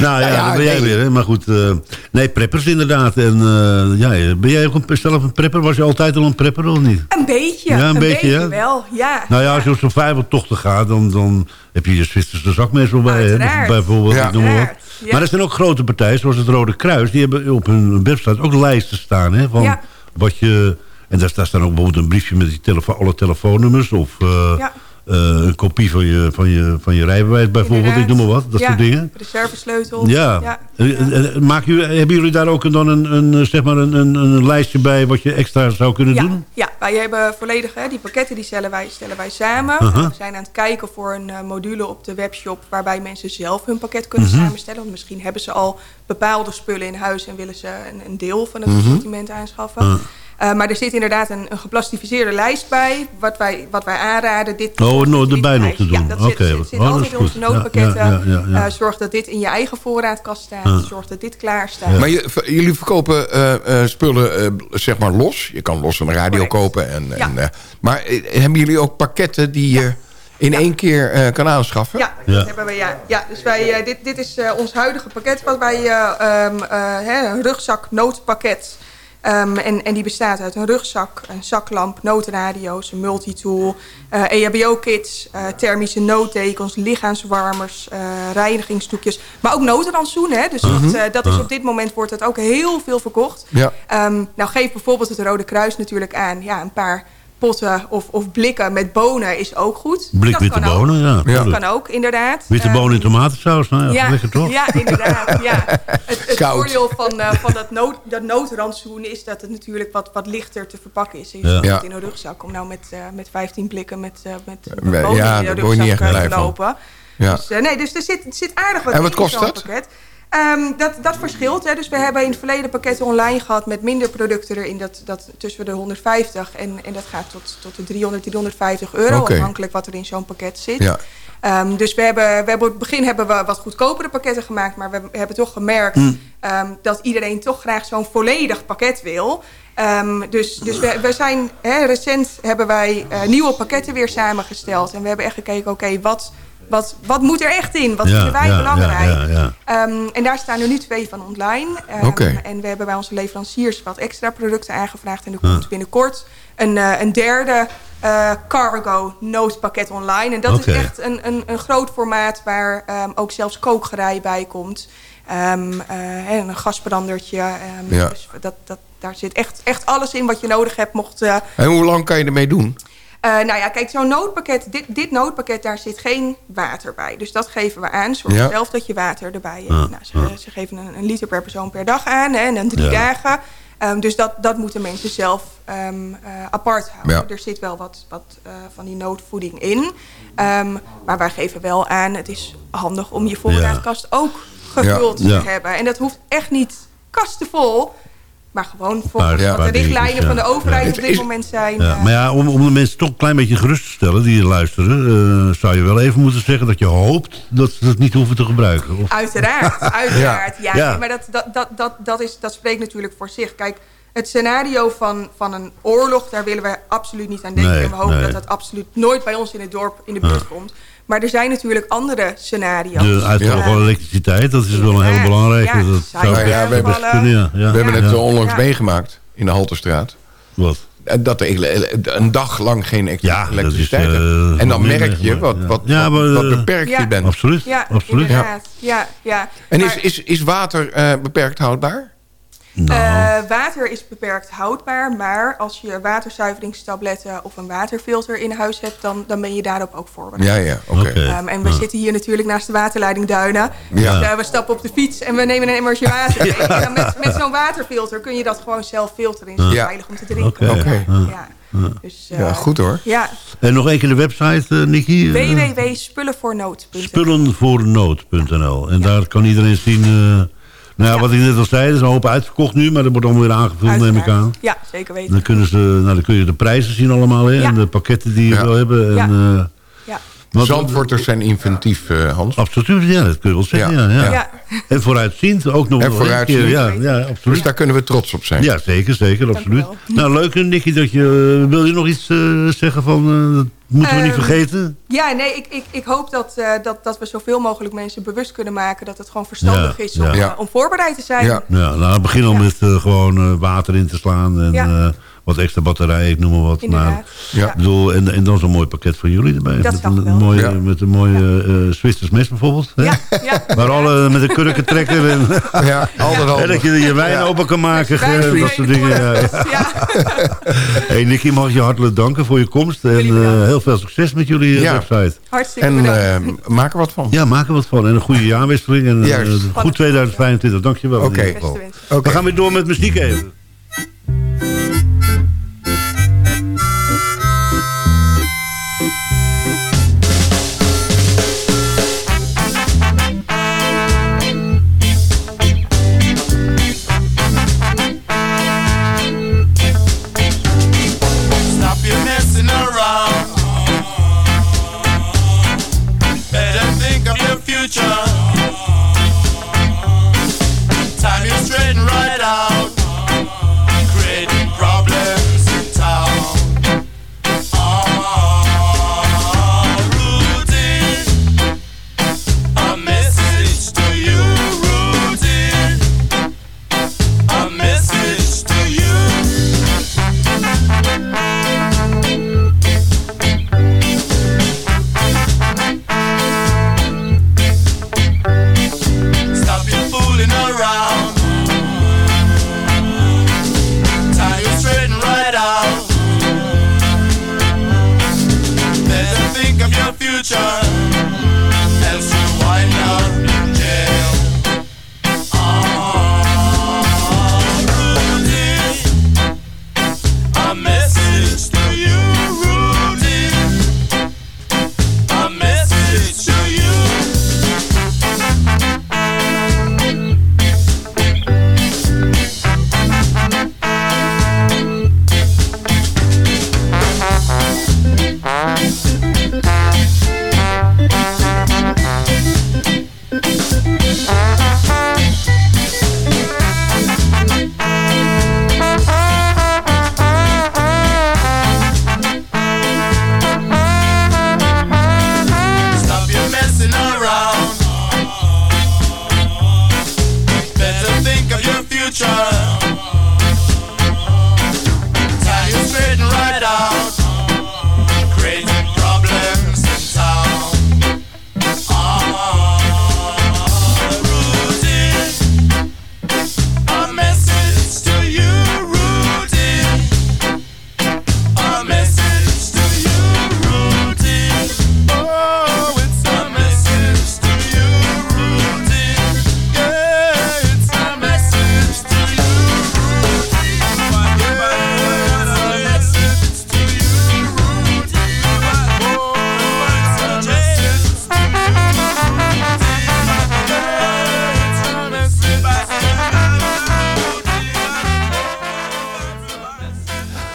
Nou ja, ja, dat ben jij nee. weer. Hè? Maar goed, eh, nee, preppers inderdaad. En eh, ja, ben jij ook een, zelf een prepper? Was je altijd al een prepper of niet? Een beetje, Ja, een een, beetje, wel. Ja. Nou ja, als je op zo'n vijvertochten gaat, dan, dan heb je je Zwitserse zakmes wel bij. Hè? Bijvoorbeeld, Ja. ik noem maar wat. Uiteraard, ja. Maar er zijn ook grote partijen, zoals het Rode Kruis. Die hebben op hun website ook lijsten staan. Hè, van Ja. wat je, en daar, daar staan ook bijvoorbeeld een briefje met die telefo alle telefoonnummers. Of eh, Ja. Eh, een kopie van je, van je, van je rijbewijs bijvoorbeeld. Ik noem maar wat, dat ja, soort dingen. De serversleutel. Ja. ja. Eh, eh, Maken jullie, hebben jullie daar ook dan een, een, eh, zeg maar een, een, een lijstje bij wat je extra zou kunnen Ja, doen? ja, wij hebben volledig, hè, die pakketten die stellen wij, stellen wij samen. We zijn aan het kijken voor een eh, module op de webshop waarbij mensen zelf hun pakket kunnen Mhm. samenstellen. Want misschien hebben ze al bepaalde spullen in huis en willen ze een, een deel van het Mhm. assortiment aanschaffen. Eh, maar er zit inderdaad een, een geplastificeerde lijst bij, wat wij, wat wij aanraden. Dit, Oh, no, erbij nog te doen. Ja, dat zit, Oké. zit, Oh, altijd in onze noodpakketten. ja, ja, ja. Eh, zorg dat dit in je eigen voorraadkast staat. Ja. Zorg dat dit klaar staat. Ja. Maar je, jullie verkopen eh, eh, spullen eh, zeg maar los. Je kan los een radio Correct. kopen. En, Ja. en, maar hebben jullie ook pakketten die je in één keer eh, kan aanschaffen? Ja, Ja. dat hebben we, ja. ja dus wij, dit, dit is eh, ons huidige pakket wat wij, eh, ehm, eh, hè, een rugzak noodpakket. Ehm, en, en die bestaat uit een rugzak, een zaklamp, noodradio's, een multitool, eh EHBO-kits, eh, thermische noodtekens, lichaamswarmers, eh reinigingsdoekjes. Maar ook noodrantsoenen. Hè? Dus dat, eh, dat is op dit moment wordt het ook heel veel verkocht. Ja. Ehm, nou geeft bijvoorbeeld het Rode Kruis natuurlijk aan. Ja, een paar potten of, of blikken met bonen is ook goed. Blik Dat witte kan ook. bonen, ja. Dat kan ook, inderdaad. Witte Ehm, bonen in tomatensaus, nou ja, ja, lekker toch? ja, inderdaad. Ja. Het, voordeel van, eh, van dat, nood, dat noodrantsoen is dat het natuurlijk wat, wat lichter te verpakken is. Ja. in een rugzak om nou met, eh, met 15 blikken met, eh met bonen in je rugzak eh, te lopen. Ja. Dus, eh, nee, dus er zit, zit aardig wat En wat kost zo'n dat? pakket. Ehm, dat, dat verschilt. Hè. Dus we hebben in het verleden pakketten online gehad met minder producten erin. Dat, dat tussen de 150 en, en dat gaat tot, tot de 300, 350 euro. Afhankelijk wat er in zo'n pakket zit. Ja. Ehm, dus we hebben, we hebben op het begin hebben we wat goedkopere pakketten gemaakt. Maar we hebben toch gemerkt ehm, dat iedereen toch graag zo'n volledig pakket wil. Dus dus we, we zijn, hè, recent hebben wij eh, nieuwe pakketten weer samengesteld. En we hebben echt gekeken, oké, wat, wat, wat moet er echt in? Wat vinden wij belangrijk? ja, ja, ja. Ehm, en daar staan er nu twee van online. Oké. En we hebben bij onze leveranciers wat extra producten aangevraagd. En er komt binnenkort een, eh, een derde eh, cargo noodpakket online. En dat is echt een, een, een groot formaat waar ehm, ook zelfs kookgerei bij komt. Eh, en een gasbrandertje. Ja. Dus dat, dat, daar zit echt, echt alles in wat je nodig hebt. Mocht, En hoe lang kan je ermee doen? Eh, nou ja, kijk, zo'n noodpakket, dit, dit noodpakket, daar zit geen water bij. Dus dat geven we aan. Zorg Ja. zelf dat je water erbij hebt. Ja, Nou, ze, ze geven een, een liter per persoon per dag aan hè, en dan drie dagen. Ehm, dus dat, dat moeten mensen zelf ehm, eh, apart houden. Ja. Er zit wel wat, wat eh, van die noodvoeding in. Ehm, maar wij geven wel aan, het is handig om je voorraadkast ook gevuld Ja. te hebben. En dat hoeft echt niet kastenvol. Maar gewoon volgens ja, wat de richtlijnen van de overheid Ja. op dit Is- moment zijn. Ja, maar ja, om, om de mensen toch een klein beetje gerust te stellen die luisteren... eh, zou je wel even moeten zeggen dat je hoopt dat ze het niet hoeven te gebruiken. Of, Uiteraard, uiteraard. Ja. Maar dat, dat, dat, dat, dat, is, dat spreekt natuurlijk voor zich. Kijk, het scenario van, van een oorlog, daar willen we absoluut niet aan denken. Nee, en we hopen nee. dat dat absoluut nooit bij ons in het dorp in de buurt komt. Maar er zijn natuurlijk andere scenario's. de uitval Ja. van elektriciteit, dat is wel een heel Ja, belangrijke. ja, dat zou Nou ja, we hebben- best kunnen, ja. ja. We hebben het eh, onlangs Ja. meegemaakt in de Halterstraat. Wat? En Dat er een dag lang geen elekt- Ja, dat is, elektriciteit eh, hebt. En dan merk je wat, wat, ja. Ja, wat, maar, wat eh, beperkt Ja. je bent. Absoluut, Ja, absoluut. Ja, ja. En is, Maar- is, is water eh, beperkt houdbaar? Nou, Eh, water is beperkt houdbaar, maar als je waterzuiveringstabletten of een waterfilter in huis hebt, dan, dan ben je daarop ook voorbereid. Ja, ja, oké. Ehm, en we zitten hier natuurlijk naast de waterleiding Duinen. Ja. Dus, eh, we stappen op de fiets en we nemen een emmertje water. mee. En met met zo'n waterfilter kun je dat gewoon zelf filteren. En is het Ja. veilig om te drinken. Oké. Ja. Dus, eh, Ja, goed hoor. Ja, En nog één keer de website, eh Nicky. eh, www.spullenvoornood.nl spullenvoornood.nl. En daar kan iedereen zien... nou ja, wat ik net al zei, er is een hoop uitverkocht nu, maar dat wordt allemaal weer aangevuld, neem ik aan. Ja, zeker weten. Dan, kunnen ze, nou, dan kun je de prijzen zien allemaal, hè, Ja. en de pakketten die je Ja. wil hebben. En, Ja. eh. Wat- Zandvoorters zijn inventief, eh, Hans. Absoluut, ja, dat kun je wel zeggen. Ja. Ja. Ja, Ja. En vooruitziend ook nog En vooruitziend. keer, Ja, ja, Dus absoluut. daar kunnen we trots op zijn. Ja, zeker, zeker, absoluut. Nou, leuk, Nicky, dat je... Wil je nog iets eh, zeggen van... eh, dat moeten we niet Ehm, vergeten? Ja, nee, ik, ik, ik hoop dat, eh, dat, dat we zoveel mogelijk mensen bewust kunnen maken... dat het gewoon verstandig Ja, is om, eh, om voorbereid te zijn. Ja. Ja, nou, begin al Ja. met eh, gewoon eh, water in te slaan en Ja. eh, wat extra batterijen, ik noem maar wat. Inderdaad. Maar, Ja. ik bedoel, en, en dan zo'n mooi pakket van jullie erbij. Dat met, een, mooie, Ja. met een mooie eh Zwitsers mes bijvoorbeeld. Hè? Ja, ja. Waar alle met een kurkentrekker en, Ja, altijd en dat je je wijn open kan maken. Eh, dat soort dingen. Ja. Hey Nicky, mag ik je hartelijk danken voor je komst. En eh, heel veel succes met jullie Ja. website. Hartstikke En bedankt. eh, maak er wat van. Ja, maak er wat van. En een goede jaarwisseling. En Juist. goed 2025. Dankjewel. Oké. Oké. We gaan weer door met muziek even.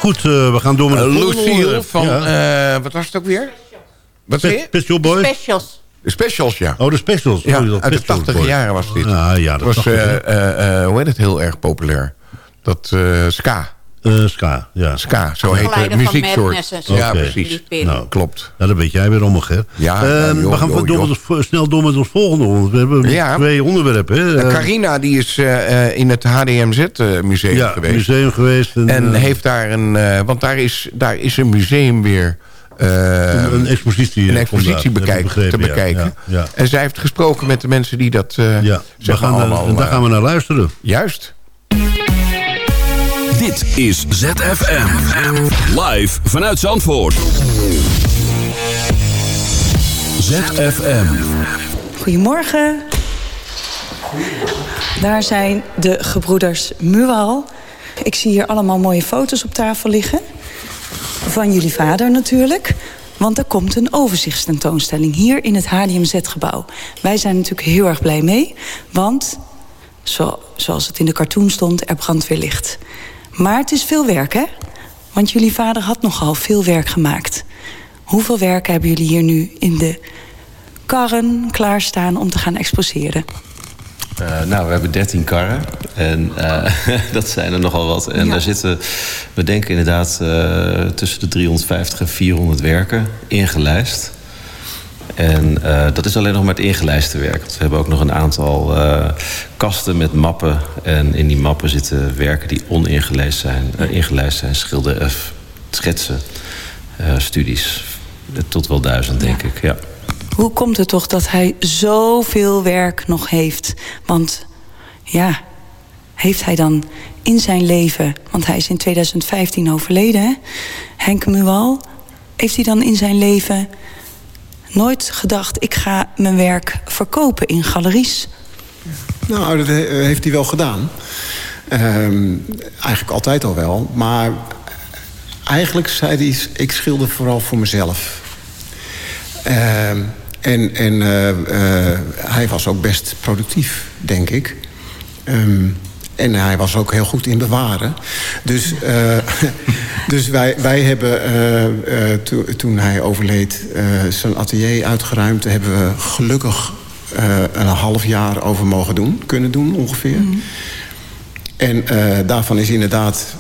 Goed, eh, we gaan door met Uh, volgende Lucille van, Ja. eh, wat was het ook weer? Wat Shop Boys? Specials. De specials, ja. Oh, de specials. Ja, Oh, uit de Pet Shop 80 Boys. jaren was dit. Ah, ja, dat was, eh, eh, eh, hoe heet het, heel erg populair. Dat eh, ska. Eh, ska, ja. Ska, zo heet de van muzieksoort. Ja, precies. Nou, Klopt. Ja, dat weet jij weer allemaal, Ger. Ja, Eh, ja, joh, we gaan joh, door joh. met ons- snel door met ons volgende onderwerp. We hebben Ja. twee onderwerpen. Hè. Eh, Carina die is eh, eh, in het HDMZ-museum ja, geweest. museum geweest. En, En heeft daar een... eh, want daar is, daar is een museum weer... eh, een, een expositie, een eh, bekijken, begrepen, te bekijken. Ja, ja. En zij heeft gesproken met de mensen die dat eh Ja, zeg we gaan, allemaal... en daar gaan we naar luisteren. Juist. Dit is ZFM. Live vanuit Zandvoort. ZFM. Goedemorgen. Daar zijn de gebroeders Mual. Ik zie hier allemaal mooie foto's op tafel liggen. Van jullie vader natuurlijk. Want er komt een overzichtstentoonstelling hier in het HDMZ-gebouw. Wij zijn natuurlijk heel erg blij mee. Want, zo, zoals het in de cartoon stond, er brandt weer licht. Maar het is veel werk, hè? Want jullie vader had nogal veel werk gemaakt. Hoeveel werk hebben jullie hier nu in de karren klaarstaan om te gaan exposeren? Eh, nou, we hebben 13 karren. En eh, dat zijn er nogal wat. En Ja. daar zitten, we denken inderdaad, eh, tussen de 350 en 400 werken ingelijst. En eh, dat is alleen nog maar het ingelijste werk. Want we hebben ook nog een aantal eh, kasten met mappen. En in die mappen zitten werken die oningelijst zijn. eh, ingelijst zijn, schilder, eh, schetsen, studies. Tot wel duizend, denk ik, ja. Hoe komt het toch dat hij zoveel werk nog heeft? Want ja, heeft hij dan in zijn leven, want hij is in 2015 overleden, hè? Henk Mual, heeft hij dan in zijn leven nooit gedacht: ik ga mijn werk verkopen in galeries? Nou, dat he- heeft hij wel gedaan. Ehm, eigenlijk altijd al wel. Maar eigenlijk zei hij, ik schilder vooral voor mezelf. Ehm, en en eh, eh, hij was ook best productief, denk ik. Ehm, en hij was ook heel goed in bewaren. Dus, eh, dus wij, wij hebben, eh, eh, to- toen hij overleed, zijn atelier uitgeruimd. Hebben we gelukkig een half jaar over mogen doen, kunnen doen ongeveer. En eh, daarvan is inderdaad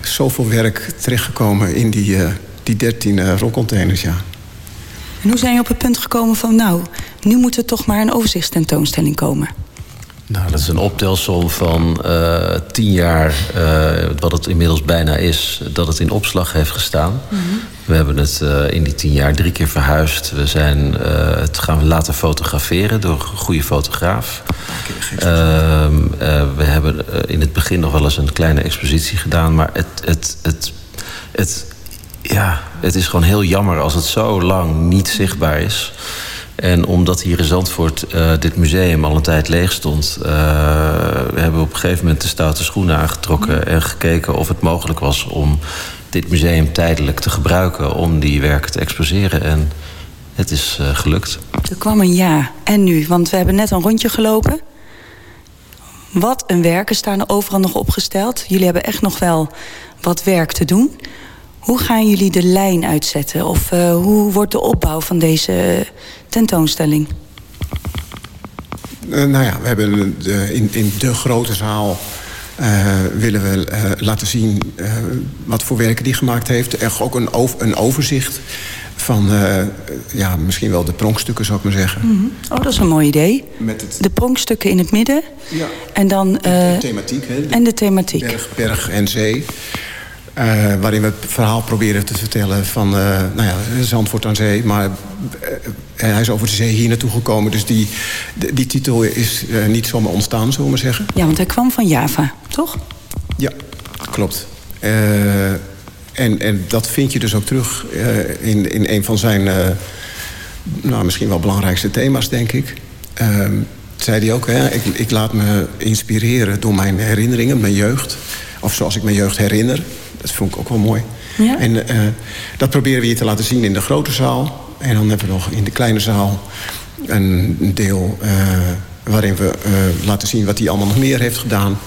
zoveel werk terechtgekomen in die, die 13 eh, rolcontainers, ja. En hoe zijn je op het punt gekomen van: nou, nu moet er toch maar een overzichtstentoonstelling komen? Nou, dat is een optelsom van eh tien jaar, eh, wat het inmiddels bijna is, dat het in opslag heeft gestaan. We hebben het eh, in die tien jaar drie keer verhuisd. We zijn het gaan laten fotograferen door een goede fotograaf. Ehm, eh, we hebben in het begin nog wel eens een kleine expositie gedaan, maar het, het, het, het, ja, het is gewoon heel jammer als het zo lang niet zichtbaar is. En omdat hier in Zandvoort eh, dit museum al een tijd leeg stond... eh, we hebben op een gegeven moment de stoute schoenen aangetrokken... en gekeken of het mogelijk was om dit museum tijdelijk te gebruiken... om die werken te exposeren. En het is eh, gelukt. Er kwam een ja. En nu? Want we hebben net een rondje gelopen. Wat een werken staan er overal nog opgesteld. Jullie hebben echt nog wel wat werk te doen. Hoe gaan jullie de lijn uitzetten? Of eh, hoe wordt de opbouw van deze tentoonstelling? Eh, nou ja, we hebben de, in, in de grote zaal eh, willen we laten zien wat voor werken die gemaakt heeft. Echt ook een, ov- een overzicht van ja, misschien wel de pronkstukken, zou ik maar zeggen. Mhm. Oh, dat is een mooi idee. Met het, De pronkstukken in het midden. Ja. En dan... eh, thematiek, hè? En de thematiek. Berg, berg en zee. Eh, waarin we het verhaal proberen te vertellen van eh, nou ja, Zandvoort aan zee. Maar eh, hij is over de zee hier naartoe gekomen. Dus die, die, titel is niet zomaar ontstaan, zullen we maar zeggen. Ja, want hij kwam van Java, toch? Ja, klopt. En, en dat vind je dus ook terug in, in een van zijn... nou, misschien wel belangrijkste thema's, denk ik. Ehm, zei hij ook, hè, ik, ik laat me inspireren door mijn herinneringen, mijn jeugd. Of zoals ik mijn jeugd herinner. Dat vond ik ook wel mooi. Ja? En eh, dat proberen we hier te laten zien in de grote zaal. En dan hebben we nog in de kleine zaal een deel eh, waarin we eh, laten zien wat hij allemaal nog meer heeft gedaan.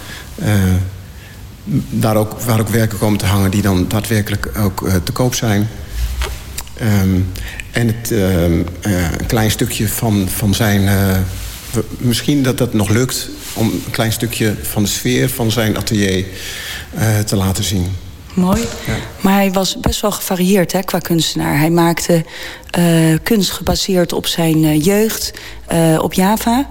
Daar ook, waar ook werken komen te hangen die dan daadwerkelijk ook te koop zijn. Ehm, en het, ehm, eh, een klein stukje van, van zijn... misschien dat dat nog lukt om een klein stukje van de sfeer van zijn atelier te laten zien. Mooi. Maar hij was best wel gevarieerd hè, qua kunstenaar. Hij maakte eh, kunst gebaseerd op zijn eh, jeugd eh, op Java.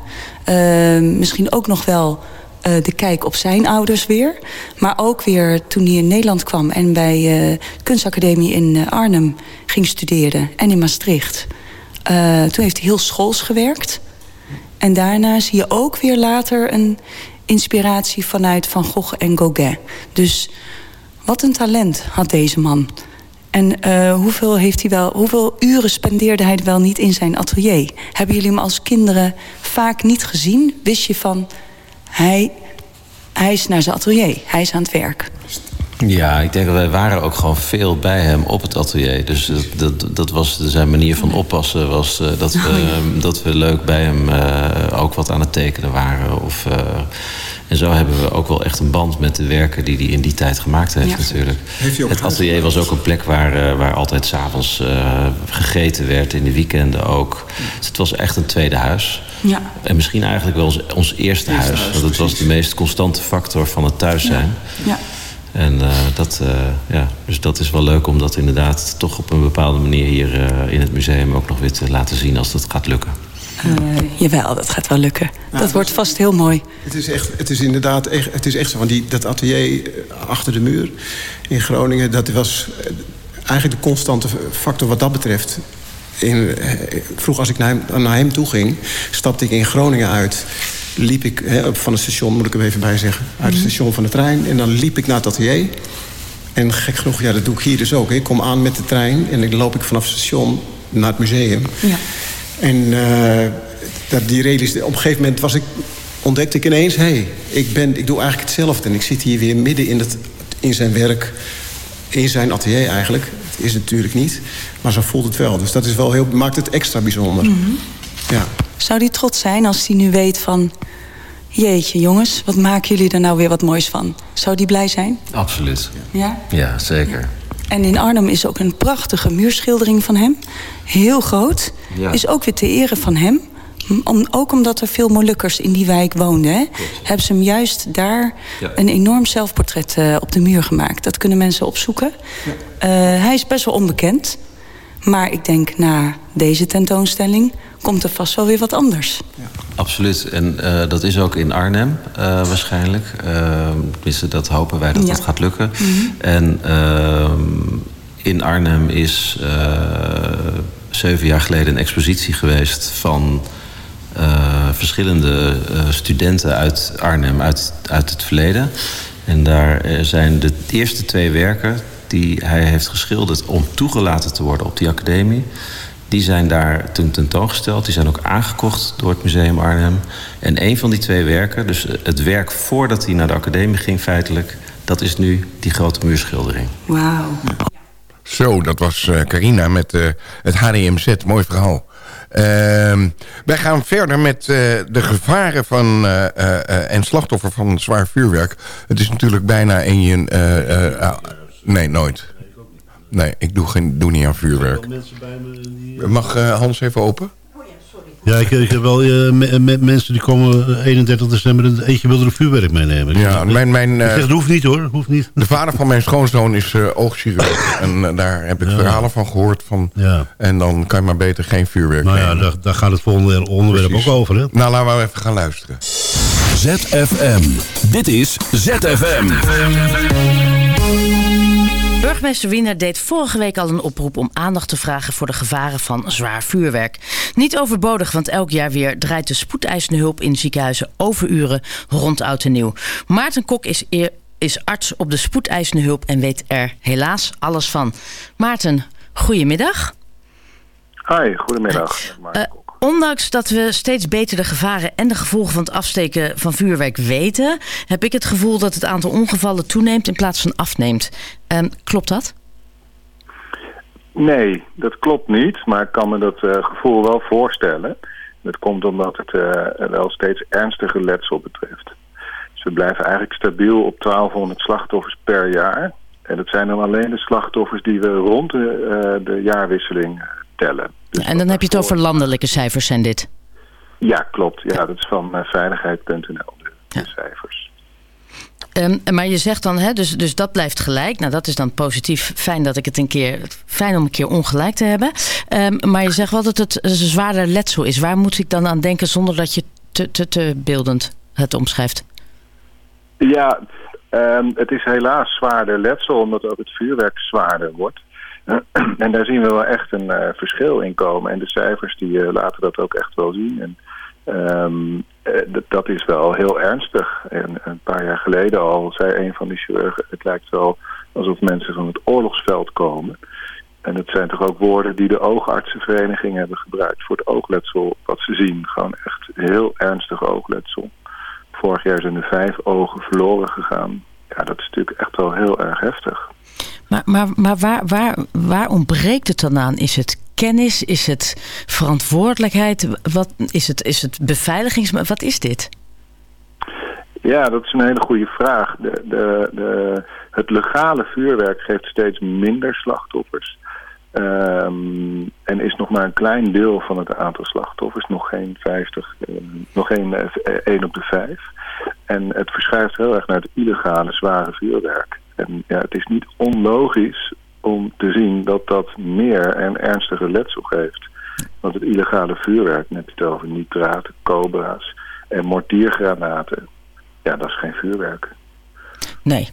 Misschien ook nog wel de kijk op zijn ouders weer. Maar ook weer toen hij in Nederland kwam... en bij de kunstacademie in Arnhem ging studeren. En in Maastricht. Toen heeft hij heel schools gewerkt. En daarna zie je ook weer later een inspiratie vanuit Van Gogh en Gauguin. Dus wat een talent had deze man. En eh, hoeveel, heeft hij wel, hoeveel uren spendeerde hij wel niet in zijn atelier? Hebben jullie hem als kinderen vaak niet gezien? Wist je van, hij, hij is naar zijn atelier, hij is aan het werk. Ja, ik denk dat wij waren ook gewoon veel bij hem op het atelier. Dus dat, dat, dat was zijn manier van oppassen. Was eh, dat, we, dat we leuk bij hem eh, ook wat aan het tekenen waren. Of, en zo hebben we ook wel echt een band met de werken die hij in die tijd gemaakt heeft Ja. natuurlijk. Heeft hij ook Het atelier was ook een plek waar, eh, waar altijd s'avonds uh, gegeten werd. In de weekenden ook. Dus het was echt een tweede huis. Ja. En misschien eigenlijk wel ons, ons eerste huis. huis, want het was de meest constante factor van het thuis zijn. Ja. En eh, dat, eh, ja, dus dat is wel leuk om dat inderdaad toch op een bepaalde manier hier eh, in het museum ook nog weer te laten zien als dat gaat lukken. Eh, jawel, dat gaat wel lukken. dat wordt vast heel mooi. Het is, echt, het is inderdaad echt, het is echt zo. Want die, dat atelier eh, achter de muur in Groningen... dat was eh, eigenlijk de constante factor wat dat betreft. In, vroeg als ik naar hem, naar hem toe ging, stapte ik in Groningen uit. Liep ik hè, van het station, moet ik er even bij zeggen... uit het station van de trein. En dan liep ik naar het atelier. En gek genoeg, ja, dat doe ik hier dus ook. hè. Ik kom aan met de trein en dan loop ik vanaf het station naar het museum. Ja. En eh, dat die realis, op een gegeven moment was ik, ontdekte ik ineens... hé, hey, ik, ben, ik doe eigenlijk hetzelfde. En ik zit hier weer midden in, het, in zijn werk, in zijn atelier eigenlijk. Het is het natuurlijk niet, maar zo voelt het wel. Dus dat is wel heel, maakt het extra bijzonder. Ja. Zou hij trots zijn als hij nu weet van... jeetje jongens, wat maken jullie er nou weer wat moois van? Zou die blij zijn? Absoluut. Ja? Ja, zeker. En in Arnhem is ook een prachtige muurschildering van hem. Heel groot. Ja. Is ook weer te ere van hem. Om, ook omdat er veel Molukkers in die wijk woonden. Hè, hebben ze hem juist daar Ja. een enorm zelfportret eh, op de muur gemaakt. Dat kunnen mensen opzoeken. Eh, hij is best wel onbekend. Maar ik denk na deze tentoonstelling komt er vast wel weer wat anders. Absoluut. En eh, dat is ook in Arnhem eh, waarschijnlijk. Uh, tenminste, dat hopen wij dat Ja. dat gaat lukken. Mhm. En ehm, in Arnhem is eh, zeven jaar geleden een expositie geweest van eh, verschillende eh, studenten uit Arnhem, uit, uit het verleden. En daar zijn de eerste twee werken die hij heeft geschilderd om toegelaten te worden op die academie. Die zijn daar toen tentoongesteld. Die zijn ook aangekocht door het Museum Arnhem. En een van die twee werken, dus het werk voordat hij naar de academie ging feitelijk... dat is nu die grote muurschildering. Wauw. Zo, dat was eh, Carina met eh, het HDMZ. Mooi verhaal. Ehm, wij gaan verder met eh, de gevaren van, eh, eh, eh, en slachtoffer van zwaar vuurwerk. Het is natuurlijk bijna een... je, eh, eh, ah, nee, nooit. Nee, ik doe, geen, doe niet aan vuurwerk. Mag eh, Hans even open? Ja, ik, ik heb wel eh, me- me- mensen die komen eh, 31 december... en eentje wilde er vuurwerk meenemen. Ja, mijn, mijn, Ik eh, zeg, dat hoeft niet hoor, hoeft niet. De vader van mijn schoonzoon is eh oogchirurg. en eh, daar heb ik Ja. verhalen van gehoord. Van, Ja. En dan kan je maar beter geen vuurwerk Nou ja, daar, daar gaat het volgende onderwerp Precies. ook over. Hè? Nou, laten we even gaan luisteren. ZFM. Dit is ZFM. Burgemeester Wiener deed vorige week al een oproep om aandacht te vragen voor de gevaren van zwaar vuurwerk. Niet overbodig, want elk jaar weer draait de spoedeisende hulp in ziekenhuizen overuren rond oud en nieuw. Maarten Kok is, eer- is arts op de spoedeisende hulp en weet er helaas alles van. Maarten, goedemiddag. Hi, goedemiddag. Eh, ondanks dat we steeds beter de gevaren en de gevolgen van het afsteken van vuurwerk weten, heb ik het gevoel dat het aantal ongevallen toeneemt in plaats van afneemt. Ehm, klopt dat? Nee, dat klopt niet, maar ik kan me dat eh, gevoel wel voorstellen. Dat komt omdat het eh, wel steeds ernstiger letsel betreft. Ze blijven eigenlijk stabiel op 1200 slachtoffers per jaar. En dat zijn dan alleen de slachtoffers die we rond de, eh, de jaarwisseling tellen. Ja, en dan heb je het over landelijke cijfers, zijn dit? Ja, klopt. Ja, dat is van eh, veiligheid.nl, de, cijfers. Ehm, maar je zegt dan, hè, dus, dus dat blijft gelijk. Nou, dat is dan positief. Fijn dat ik het een keer. Fijn om een keer ongelijk te hebben. Ehm, maar je zegt wel dat het een zwaarder letsel is. Waar moet ik dan aan denken zonder dat je te, te, te beeldend het omschrijft? Ja, ehm, het is helaas zwaarder letsel, omdat ook het vuurwerk zwaarder wordt. En daar zien we wel echt een eh, verschil in komen. En de cijfers die eh, laten dat ook echt wel zien. En ehm, eh, dat is wel heel ernstig. En een paar jaar geleden al zei een van die chirurgen... het lijkt wel alsof mensen van het oorlogsveld komen. En dat zijn toch ook woorden die de oogartsenvereniging hebben gebruikt... voor het oogletsel wat ze zien. Gewoon echt heel ernstig oogletsel. Vorig jaar zijn er vijf ogen verloren gegaan. Ja, dat is natuurlijk echt wel heel erg heftig. Maar, maar, maar waar, waar, waar ontbreekt het dan aan? Is het kennis? Is het verantwoordelijkheid? Wat, is, het, is het beveiligings... Wat is dit? Ja, dat is een hele goede vraag. De, de, de, het legale vuurwerk geeft steeds minder slachtoffers. Ehm, en is nog maar een klein deel van het aantal slachtoffers. Nog geen 50, eh, nog geen eh, 1 op de 5. En het verschuift heel erg naar het illegale zware vuurwerk. En ja, het is niet onlogisch om te zien dat dat meer en ernstiger letsel geeft. Want het illegale vuurwerk, net het over nitraten, cobra's en mortiergranaten. Ja, dat is geen vuurwerk. Nee.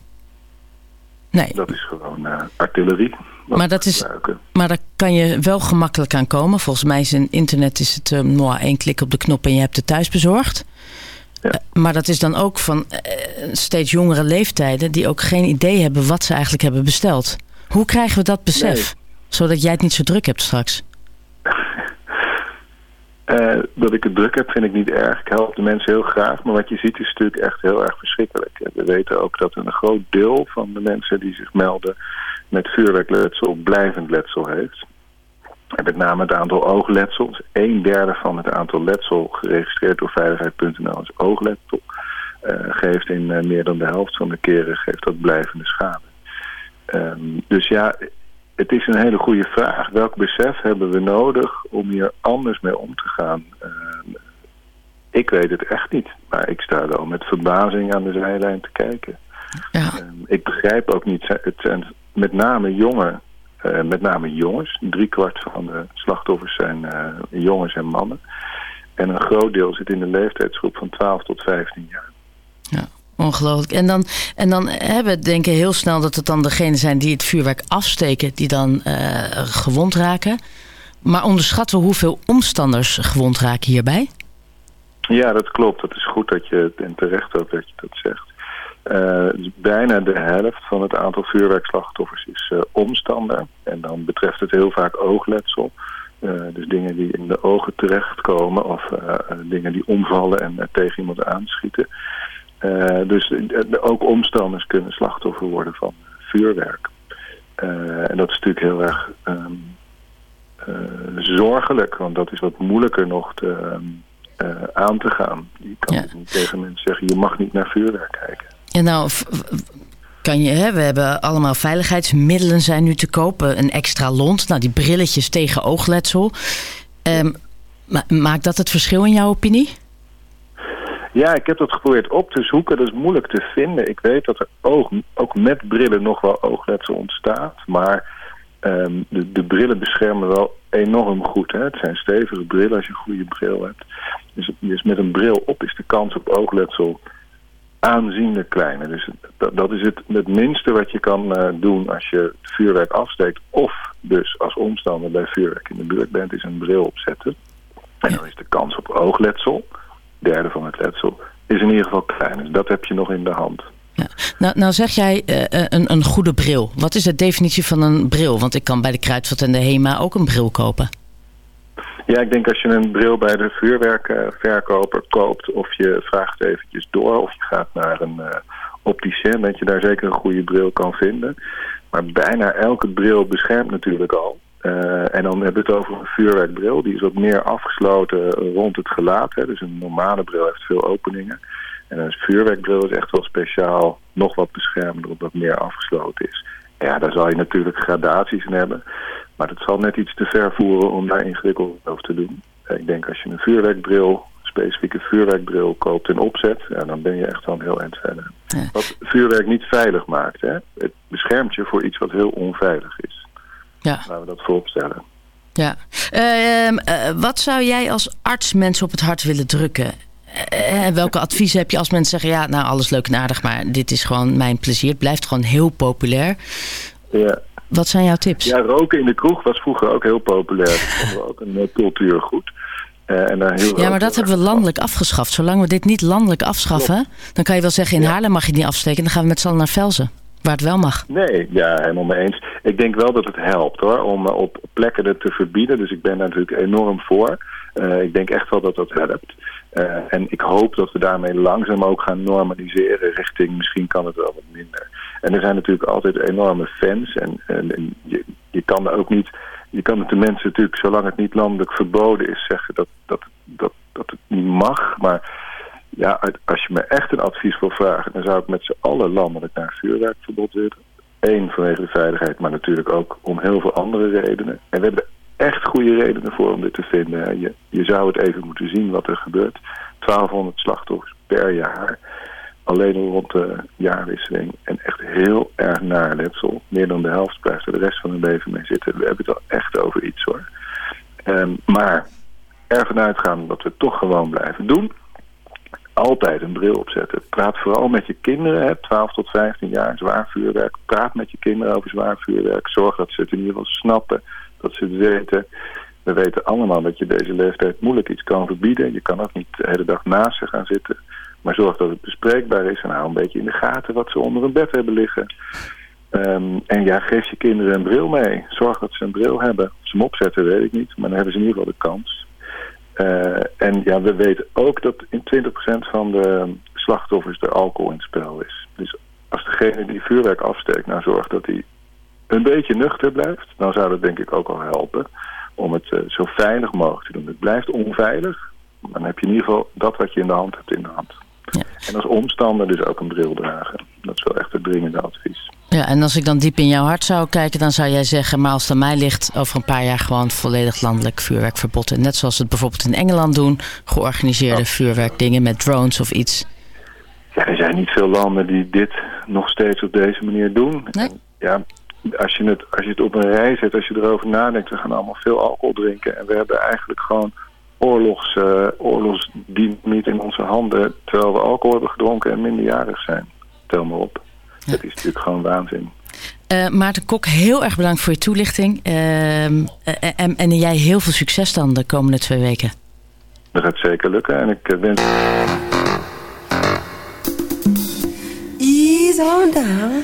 Nee. Dat is gewoon eh, artillerie. Maar dat is, gebruiken. maar daar kan je wel gemakkelijk aan komen. Volgens mij is in internet is het uh, nou, één klik op de knop en je hebt het thuis bezorgd. Eh, maar dat is dan ook van eh, steeds jongere leeftijden die ook geen idee hebben wat ze eigenlijk hebben besteld. Hoe krijgen we dat besef? Zodat jij het niet zo druk hebt straks. Eh, dat ik het druk heb vind ik niet erg. Ik help de mensen heel graag. Maar wat je ziet is natuurlijk echt heel erg verschrikkelijk. En we weten ook dat een groot deel van de mensen die zich melden met vuurwerkletsel blijvend letsel heeft. En met name het aantal oogletsels. Een derde van het aantal letsel geregistreerd door veiligheid.nl is oogletsel. Eh, geeft in eh, meer dan de helft van de keren geeft dat blijvende schade. Ehm, dus ja, het is een hele goede vraag. Welk besef hebben we nodig om hier anders mee om te gaan? Ehm, ik weet het echt niet. Maar ik sta wel met verbazing aan de zijlijn te kijken. Ehm, ik begrijp ook niet, het zijn met name jongen, eh, met name jongens. Driekwart van de slachtoffers zijn eh, jongens en mannen. En een groot deel zit in de leeftijdsgroep van 12 tot 15 jaar. Ongelooflijk. En dan, en dan hebben we denken heel snel dat het dan degenen zijn die het vuurwerk afsteken, die dan eh, gewond raken. Maar onderschatten we hoeveel omstanders gewond raken hierbij? Ja, dat klopt. Dat is goed dat je, en terecht ook dat je dat zegt. Eh, dus bijna de helft van het aantal vuurwerkslachtoffers is eh, omstander. En dan betreft het heel vaak oogletsel. Eh, dus dingen die in de ogen terechtkomen of dingen die omvallen en tegen iemand aanschieten. Dus ook omstanders kunnen slachtoffer worden van vuurwerk. En dat is natuurlijk heel erg ehm, eh, zorgelijk, want dat is wat moeilijker nog te, ehm, eh, aan te gaan. Je kan dus niet tegen mensen zeggen, je mag niet naar vuurwerk kijken. En nou, kan je, hè, we hebben allemaal veiligheidsmiddelen zijn nu te kopen. Een extra lont, nou die brilletjes tegen oogletsel. Ehm, ma- maakt dat het verschil in jouw opinie? Ja, ik heb dat geprobeerd op te zoeken. Dat is moeilijk te vinden. Ik weet dat er oog, ook met brillen nog wel oogletsel ontstaat. Maar ehm, de, de brillen beschermen wel enorm goed. Hè? Het zijn stevige brillen als je een goede bril hebt. Dus, dus met een bril op is de kans op oogletsel aanzienlijk kleiner. Dus dat, is het, het minste wat je kan eh, doen als je vuurwerk afsteekt. Of dus als omstander bij vuurwerk in de buurt bent, is een bril opzetten. En dan is de kans op oogletsel, derde van het letsel, is in ieder geval kleiner. Dus dat heb je nog in de hand. Nou, nou zeg jij eh, eh, een, een goede bril. Wat is de definitie van een bril? Want ik kan bij de Kruidvat en de HEMA ook een bril kopen. Ja, ik denk als je een bril bij de vuurwerkverkoper koopt... of je vraagt eventjes door of je gaat naar een eh opticien... dat je daar zeker een goede bril kan vinden. Maar bijna elke bril beschermt natuurlijk al. Eh, en dan hebben we het over een vuurwerkbril. Die is wat meer afgesloten rond het gelaat. Hè. Dus een normale bril heeft veel openingen. En een vuurwerkbril is echt wel speciaal, nog wat beschermender omdat meer afgesloten is. Ja, daar zal je natuurlijk gradaties in hebben. Maar dat zal net iets te ver voeren om daar ingewikkeld over te doen. Eh, Ik denk als je een vuurwerkbril, een specifieke vuurwerkbril koopt in opzet, ja, dan ben je echt wel een heel eind verder. Wat vuurwerk niet veilig maakt, hè? het beschermt je voor iets wat heel onveilig is. Ja. Laten we dat voorop stellen. Ja. Ehm, eh, wat zou jij als arts mensen op het hart willen drukken? Eh, En welke adviezen heb je als mensen zeggen... ja, nou, alles leuk en aardig, maar dit is gewoon mijn plezier. Het blijft gewoon heel populair. Ja. Wat zijn jouw tips? Ja, roken in de kroeg was vroeger ook heel populair. Dat we ook een eh, cultuurgoed. Eh, en heel Ja, maar dat hebben we landelijk afgeschaft. Zolang we dit niet landelijk afschaffen... dan kan je wel zeggen, in Haarlem mag je het niet afsteken... dan gaan we met z'n allen naar Velzen, waar het wel mag. Nee, ja, helemaal mee eens. Ik denk wel dat het helpt hoor, om eh, op plekken het te verbieden. Dus ik ben daar natuurlijk enorm voor. Ik denk echt wel dat dat helpt. En ik hoop dat we daarmee langzaam ook gaan normaliseren richting misschien kan het wel wat minder. En er zijn natuurlijk altijd enorme fans en, je, je kan er ook niet, je kan het de mensen natuurlijk zolang het niet landelijk verboden is zeggen dat, dat, dat, dat het niet mag. Maar ja, als je me echt een advies wil vragen, dan zou ik met z'n allen landelijk naar vuurwerkverbod willen. Eén, vanwege de veiligheid, maar natuurlijk ook om heel veel andere redenen. En we hebben echt goede redenen voor om dit te vinden. Je, je zou het even moeten zien wat er gebeurt. 1200 slachtoffers per jaar. Alleen al rond de jaarwisseling. En echt heel erg naar letsel. Meer dan de helft blijft er de rest van hun leven mee zitten. We hebben het wel echt over iets hoor. Ehm, maar ervan uitgaan dat we toch gewoon blijven doen altijd een bril opzetten. Praat vooral met je kinderen, hè, 12 tot 15 jaar, zwaar vuurwerk. Praat met je kinderen over zwaar vuurwerk. Zorg dat ze het in ieder geval snappen, dat ze het weten. We weten allemaal dat je deze leeftijd moeilijk iets kan verbieden. Je kan ook niet de hele dag naast ze gaan zitten. Maar zorg dat het bespreekbaar is en hou een beetje in de gaten wat ze onder een bed hebben liggen. Ehm, en ja, geef je kinderen een bril mee. Zorg dat ze een bril hebben. Of ze hem opzetten, weet ik niet. Maar dan hebben ze in ieder geval de kans. Eh, en ja, we weten ook dat in 20% van de slachtoffers er alcohol in het spel is. Dus als degene die vuurwerk afsteekt nou zorgt dat hij een beetje nuchter blijft, dan zou dat denk ik ook al helpen om het eh, zo veilig mogelijk te doen. Het blijft onveilig, maar dan heb je in ieder geval dat wat je in de hand hebt in de hand. En als omstander dus ook een bril dragen. Dat is wel echt het dringende advies. Ja, en als ik dan diep in jouw hart zou kijken, dan zou jij zeggen... maar als het aan mij ligt, over een paar jaar gewoon volledig landelijk vuurwerkverbod. En net zoals ze het bijvoorbeeld in Engeland doen... georganiseerde vuurwerkdingen met drones of iets. Ja, er zijn niet veel landen die dit nog steeds op deze manier doen. En ja, als je, het, als je het op een rij zet, als je erover nadenkt, we gaan allemaal veel alcohol drinken. En we hebben eigenlijk gewoon oorlogs, eh oorlogsdynamiet in onze handen, terwijl we alcohol hebben gedronken en minderjarig zijn. Tel maar op. Dat is natuurlijk gewoon waanzin. Eh, Maarten Kok, heel erg bedankt voor je toelichting. Ehm, eh, en, en jij heel veel succes dan de komende twee weken. Dat gaat zeker lukken en ik wens... Ease on down.